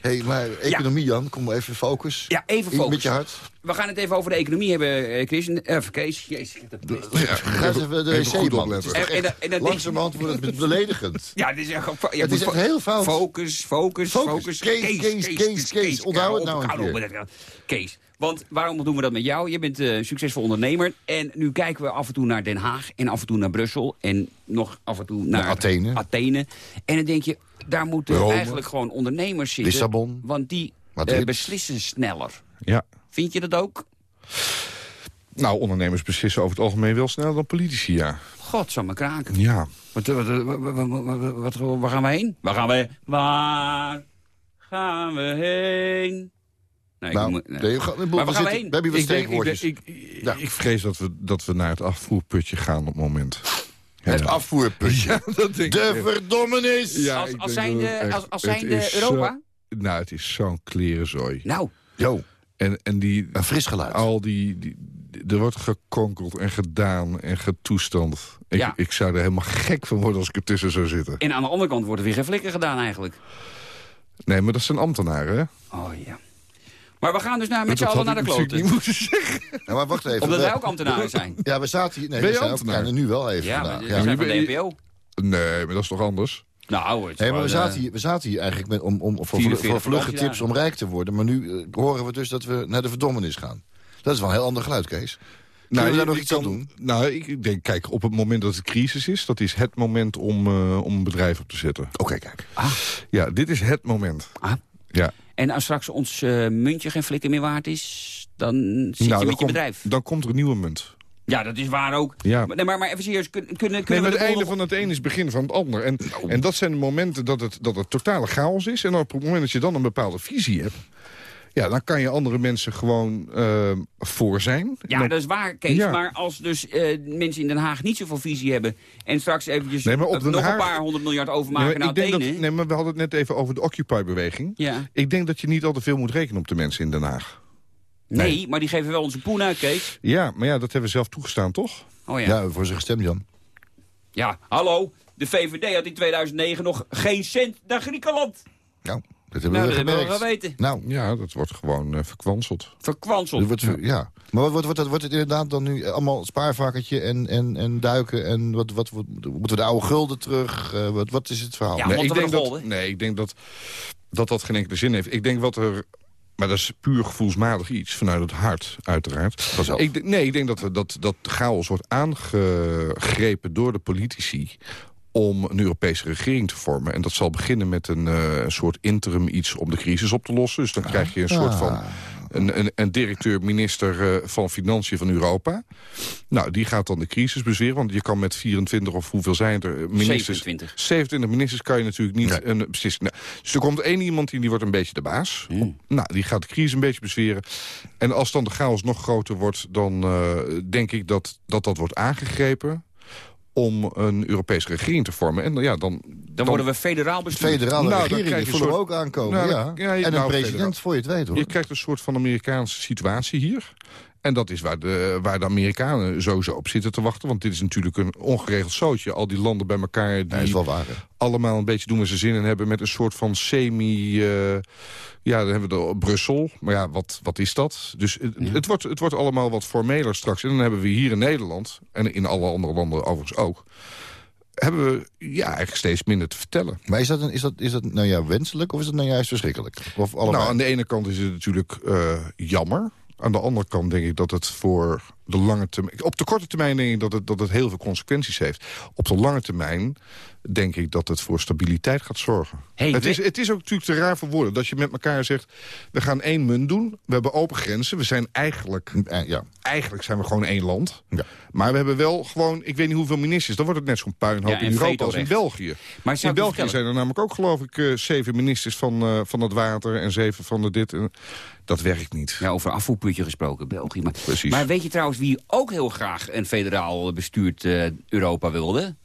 D: hey, maar economie Jan, kom maar even focus.
C: Ja, even focus.
D: Met je hart.
C: We gaan het even over de economie hebben, eh, Chris. Eh, Even Kees. Jezus, ik heb dat beest.
D: Ga eens even de wc,
J: opletten.
D: Langzamerhand wordt het beledigend.
C: Ja, dit is echt... Ja,
D: Het is
C: moet
D: echt
C: fo-
D: heel fout.
C: Focus, focus,
D: Focus.
C: focus.
D: Kees, Kees, Kees, Kees. Onthoud het
C: Ja,
D: nou een keer.
C: Kees, want waarom doen we dat met jou? Je bent eh, een succesvol ondernemer. En nu kijken we af en toe naar Den Haag en af en toe naar Brussel. En nog af en toe naar,
D: Naar Athene.
C: Athene. En dan denk je, daar moeten
D: Rome.
C: eigenlijk gewoon ondernemers zitten.
D: Lissabon.
C: Want die eh, beslissen sneller.
J: Ja.
C: Vind je dat ook?
J: Nou, ondernemers beslissen over het algemeen wel sneller dan politici, ja.
C: God, zal me kraken.
J: Ja.
C: Wat, wat, wat, wat, wat- wat- wat- waar gaan we heen? Waar gaan we Waar gaan we heen? Nee, ik
D: Nou,
C: moet- nee.
D: nee, we gaan- we
C: Maar gaan we heen?
D: we hebben wat
J: Ik, denk, ik,
D: steekwoordjes.
J: denk- ik,
D: Ja.
J: ik vrees dat we, dat we naar het afvoerputje gaan op het moment.
D: Het
J: Ja.
D: afvoerputje.
J: Ja, dat denk ik.
D: De verdommenis.
J: Ja,
C: Als- als
J: het echt-
C: als- als
J: het
C: zijnde
J: is
C: Europa?
J: zo- nou, het is zo'n klerenzooi.
C: Nou,
D: Yo,
J: En, en die,
D: een fris geluid.
J: al die, die, Er wordt gekonkeld en gedaan en getoestand. Ik,
C: Ja.
J: ik zou er helemaal gek van worden als ik ertussen zou zitten.
C: en aan de andere kant wordt er weer geen flikker gedaan eigenlijk.
J: Nee, maar dat zijn ambtenaren, hè?
C: Oh ja. Maar we gaan dus naar, met z'n allen naar de kloten.
J: niet moeten zeggen.
D: Ja, maar wacht even.
C: Omdat
D: We-
C: wij ook ambtenaren zijn.
D: Ja, we zaten hier... Nee,
J: Ben je
D: we zijn
J: ambtenaar?
D: Ja, nu wel even.
C: Ja,
D: vandaag.
C: maar
D: Ja.
C: we zijn van de NPO.
J: Nee, maar dat is toch anders?
C: Nou, het
D: maar we zaten,
C: eh,
D: hier, we zaten hier eigenlijk met, om, om, voor,
C: 44
D: voor vlugge tips om rijk te worden. Maar nu eh, horen we dus dat we naar de verdommenis gaan. Dat is wel een heel ander geluid, Kees. Kunnen we daar nog iets
J: kan-
D: aan doen?
J: Nou, ik denk, kijk, op het moment dat het crisis is... dat is het moment om, eh, om een bedrijf op te zetten.
D: Oké, kijk.
J: Ja, dit is het moment.
C: Ah.
J: Ja.
C: En als straks ons eh, muntje geen flikker meer waard is, dan zit
J: nou,
C: je met je bedrijf.
J: Dan komt er een nieuwe munt.
C: Ja, dat is waar ook.
J: Ja.
C: Maar, nee, maar, maar even serieus, kun- kunnen,
J: Nee,
C: kunnen
J: maar het
C: de
J: einde van het een is het begin van het ander. En, en dat zijn de momenten dat het, dat het totale chaos is. En op het moment dat je dan een bepaalde visie hebt... Ja, dan kan je andere mensen gewoon eh, voor zijn.
C: Ja,
J: Dan-
C: dat is waar, Kees.
J: Ja.
C: Maar als dus eh, mensen in Den Haag niet zoveel visie hebben... en straks eventjes
J: Nee, maar op
C: eh,
J: Den
C: nog
J: Haag-
C: een paar honderd miljard
J: Nee,
C: overmaken
J: maar
C: naar
J: ik denk
C: Athene...
J: dat, nee, maar we hadden het net even over de Occupy-beweging.
C: Ja.
J: Ik denk dat je niet al te veel moet rekenen op de mensen in Den Haag.
C: Nee, maar die geven wel onze poen uit, Kees.
J: Ja, maar ja, dat hebben we zelf toegestaan, toch?
C: Oh ja.
D: Ja, voor zijn gestemd, Jan.
C: Ja, hallo. De VVD had in 2009 nog geen cent naar Griekenland.
D: Nou, dat hebben
C: Nou,
D: we
C: dat hebben we
D: gemerkt.
C: wel weten.
D: Nou,
J: Ja, dat wordt gewoon eh, verkwanseld.
C: Verkwanseld.
D: dat wordt, ja. Maar wat, wordt, wordt, het, wordt het inderdaad dan nu allemaal spaarvakkertje en, en, en duiken? En wat, wat, wat- moeten we de oude gulden terug? Eh, wat, wat is het verhaal?
C: Ja,
J: nee,
C: want
J: ik
C: er
J: denk dat,
C: golden.
J: nee, ik denk dat, dat dat geen enkele zin heeft. Ik denk wat er Maar dat is puur gevoelsmatig iets, vanuit het hart, uiteraard. Ik, nee, ik denk dat, we, dat, dat chaos wordt aangegrepen door de politici om een Europese regering te vormen. En dat zal beginnen met een eh, soort interim iets om de crisis op te lossen. Dus dan krijg je een soort van... Een, een, een directeur-minister eh, van Financiën van Europa. Nou, die gaat dan de crisis bezweren. Want je kan met 24 of hoeveel zijn er? eh, Ministers,
C: 27.
J: 27 ministers kan je natuurlijk niet een beslissing... Nou, dus er komt één iemand in, die wordt een beetje de baas. Nou, die gaat de crisis een beetje bezweren. En als dan de chaos nog groter wordt... dan eh, denk ik dat, dat dat wordt aangegrepen om een Europese regering te vormen. En dan, ja, dan,
C: Dan worden we federaal bestuurd.
D: Federale
J: Nou, dan
D: regering,
J: krijg
D: die
J: je
D: voelen we
J: een
D: ook
J: soort-
D: aankomen.
J: Nou,
D: ja.
J: dan- ja,
D: en een
J: nou,
D: president,
J: federaal.
D: voor je het weet hoor.
J: Je krijgt een soort van Amerikaanse situatie hier. En dat is waar de, waar de Amerikanen sowieso op zitten te wachten. Want dit is natuurlijk een ongeregeld zootje. Al die landen bij elkaar die
D: waar,
J: allemaal een beetje doen waar ze zin in hebben... met een soort van semi... eh, ja, dan hebben we de Brussel. Maar ja, wat, wat is dat? Dus het, het, wordt, het wordt allemaal wat formeler straks. En dan hebben we hier in Nederland... en in alle andere landen overigens ook... hebben we ja, eigenlijk steeds minder te vertellen.
D: Maar is dat, een, is, dat, is dat nou ja wenselijk of is dat nou juist verschrikkelijk? Of allebei?
J: Nou, aan de ene kant is het natuurlijk eh, jammer. Aan de andere kant denk ik dat het voor de lange termijn... Op de korte termijn denk ik dat het, dat het heel veel consequenties heeft. Op de lange termijn denk ik dat het voor stabiliteit gaat zorgen.
C: Hey,
J: het, is, het is ook natuurlijk te raar voor woorden. Dat je met elkaar zegt, we gaan één munt doen. We hebben open grenzen. We zijn eigenlijk...
D: Ja.
J: Eigenlijk zijn we gewoon één land. Maar we hebben wel gewoon, ik weet niet hoeveel ministers. Dan wordt het net zo'n puinhoop
C: Ja,
J: in Europa als in. België.
C: Maar
J: in België zijn er namelijk ook geloof ik eh, zeven ministers van, eh, van het water... en zeven van de dit. En, dat werkt niet.
C: Ja, over afvoerputje gesproken, België. Maar,
J: Precies.
C: maar weet je trouwens wie ook heel graag een federaal bestuurd eh, Europa wilde?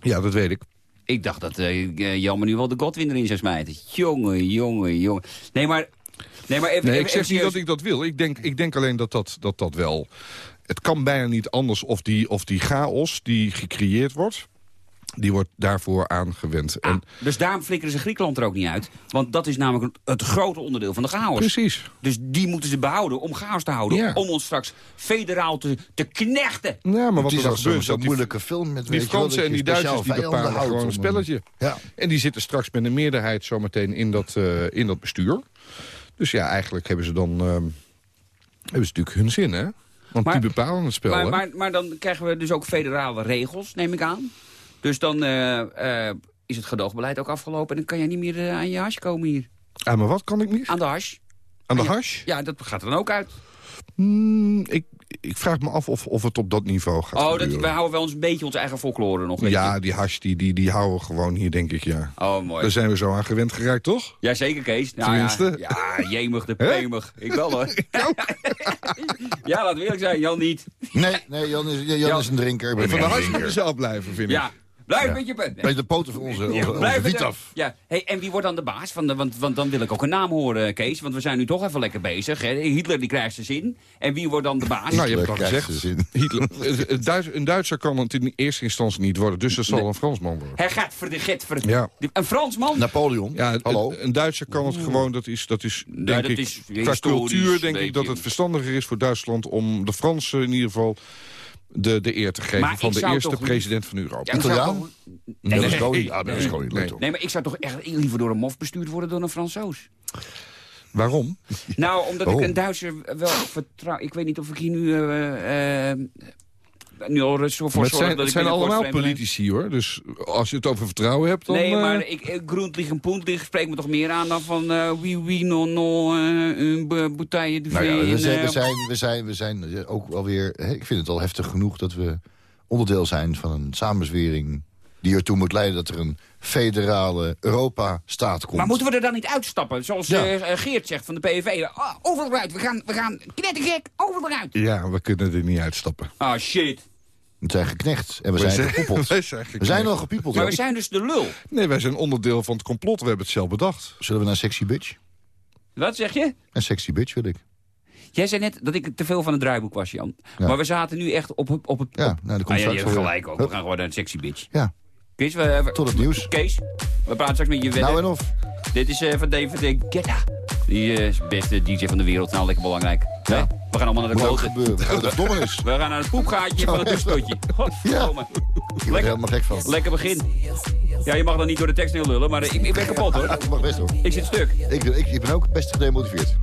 J: Ja, dat weet ik.
C: Ik dacht dat eh Jan nu wel de Godwin erin zou smijten. Jongen, jongen, jongen. Nee, maar... Nee, maar even,
J: Nee,
C: even-
J: ik zeg
C: even
J: niet dat ik dat wil. Ik denk, ik denk alleen dat dat, dat dat wel... Het kan bijna niet anders of die, of die chaos die gecreëerd wordt... die wordt daarvoor aangewend. En
C: Dus daarom flikkeren ze Griekenland er ook niet uit. Want dat is namelijk het grote onderdeel van de chaos.
J: Precies.
C: Dus die moeten ze behouden om chaos te houden.
J: Ja.
C: Om ons straks federaal te, te knechten.
J: Ja, maar wat
D: Het is
J: gebeurt...
D: zo'n
J: dat die-
D: moeilijke film met
J: Die Fransen en die Duitsers die bepalen gewoon een spelletje.
D: Ja.
J: En die zitten straks met een meerderheid zometeen in dat, eh, in dat bestuur. Dus ja, eigenlijk hebben ze dan... ehm, hebben ze natuurlijk hun zin, hè? Want
C: Maar-
J: die bepalen het spel,
C: Maar,
J: hè?
C: maar, maar dan krijgen we dus ook federale regels, neem ik aan. Dus dan eh, eh, is het gedoogbeleid ook afgelopen... en dan kan je niet meer eh, aan je hash komen hier.
J: Ah, maar wat kan ik niet?
C: Aan de hash.
J: Aan de
C: je-
J: hash?
C: Ja, dat gaat er dan ook uit.
J: Hmm, ik, ik vraag me af of, of het op dat niveau gaat
C: Oh, dat, we houden wel eens een beetje onze eigen folklore nog. weet
J: Ja,
C: je.
J: die hash, die, die, die houden we gewoon hier, denk ik, ja.
C: Oh, mooi.
J: Daar zijn we zo aan gewend geraakt, toch?
C: Jazeker, Kees. Nou,
J: Tenminste.
C: Ja, ja, jemig de pemig. Ik wel, hoor. ja, laat eerlijk zijn. Jan niet.
D: Nee, nee Jan, is, Jan,
C: Jan-
D: is een drinker. ik ben
J: Van de hash moet je zelf blijven, vind ik.
C: Ja, blijf
D: Ja.
C: met je pen.
D: Bij de poten van onze, onze, onze wiet af.
C: Ja, hey, en wie wordt dan de baas? Van de, want, want dan wil ik ook een naam horen, Kees. Want we zijn nu toch even lekker bezig. Hè? Hitler die krijgt zijn zin. En wie wordt dan de baas?
J: Nou, je hebt het al gezegd. Hitler, een, Duits- een Duitser kan het in eerste instantie niet worden. Dus dat zal een Fransman worden.
C: Hij gaat voor de get voor
J: Ja.
C: Een Fransman?
D: Napoleon,
J: Ja, een-
D: hallo.
J: Een, een Duitser kan het gewoon, dat is, dat is denk
C: dat
J: ik,
C: is
J: qua cultuur denk
C: beetje-
J: ik dat het verstandiger is voor Duitsland om de Fransen in ieder geval de, de eer te geven
C: Maar
J: van de eerste president van Europa.
C: Ja, ik zou
D: Italiaan?
C: nee,
D: Ja, Berlusconi, leuk toch.
C: Nee, maar ik zou toch echt liever door een mof bestuurd worden dan een Fransoos.
J: Waarom?
C: Nou, omdat
D: Waarom?
C: ik een Duitser wel vertrouw. Ik weet niet of ik hier nu... eh, eh, nu al
J: zijn,
C: dat
J: het
C: ik
J: zijn allemaal politici hoor. Dus als je het over vertrouwen hebt, dan...
C: Nee,
J: eh,
C: maar ik, eh, Grundlich en Puntlich spreekt me toch meer aan dan van... eh wie, wie, no, no, eh, een de
D: Nou we zijn, we zijn, we zijn, we zijn ook alweer... hè, Ik vind het al heftig genoeg dat we onderdeel zijn van een samenzwering... die ertoe moet leiden dat er een federale Europa-staat komt.
C: Maar moeten we er dan niet uitstappen? Zoals
D: Ja.
C: eh, eh, Geert zegt van de PVV. Ah, overal eruit. We gaan, we gaan knettergek. Overal eruit.
J: Ja, we kunnen er niet uitstappen.
C: Ah, shit.
D: We zijn geknecht en we zijn
J: zijn-
D: gepoepeld.
J: wij zijn
D: we zijn al gepiepeld.
C: Maar
D: ja.
C: we zijn dus de lul.
J: Nee, wij zijn onderdeel van het complot. We hebben het zelf bedacht.
D: Zullen we naar Sexy Bitch?
C: Wat zeg je?
D: Een Sexy Bitch wil ik.
C: Jij zei net dat ik te veel van het draaiboek was, Jan.
D: Ja.
C: Maar we zaten nu echt op, op, op het...
D: Ja,
C: op-
D: nou, dat komt
C: Ah, ja,
D: straks
C: je hebt gelijk ook. We gaan gewoon naar een sexy bitch.
D: Ja,
C: Kees, we,
D: Tot het nieuws.
C: Kees, we praten straks met je wedden.
D: Nou en of.
C: Dit is uh, van David Guetta. Die eh, is de beste DJ van de wereld. Nou, lekker belangrijk. Nee? We gaan allemaal naar de
D: klote. We gaan naar
C: het poepgaatje van het tussendootje. Godverdomme.
D: Ja.
C: Lekker
D: helemaal gek van.
C: Lekker begin. Ja, je mag dan niet door de tekst heel lullen, maar ik, ik ben kapot hoor.
D: Ja, ik mag best hoor.
C: Ik zit stuk.
D: Ik, ik, ik ben ook best gedemotiveerd.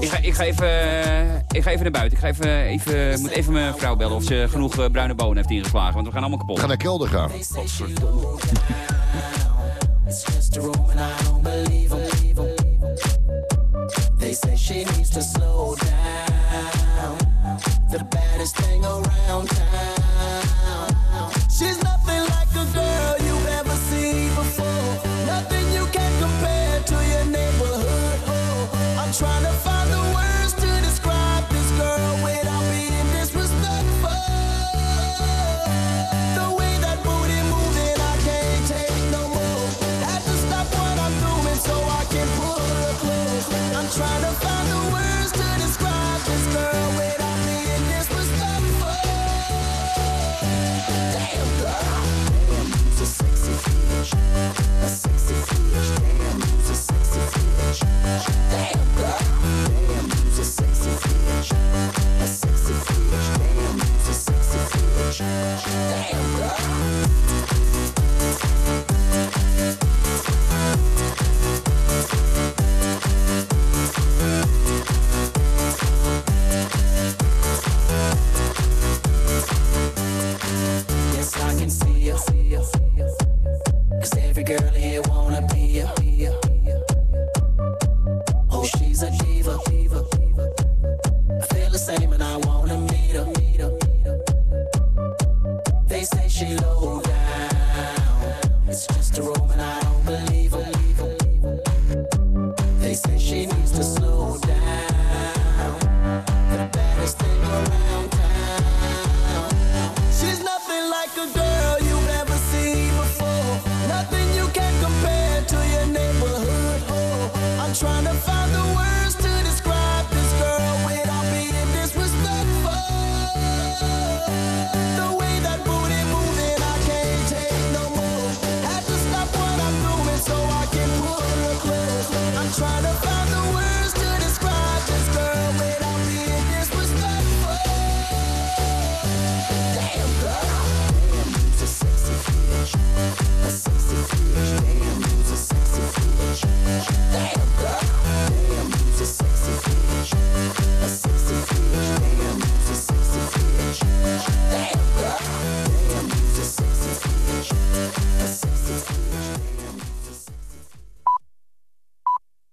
C: Ik ga, ik ga, even, eh, ik ga even naar buiten. Ik ga even, eh, even, moet even mijn vrouw bellen of ze genoeg eh, bruine bonen heeft ingeslagen. Want we gaan allemaal kapot.
D: Ga naar kelder gaan.
E: They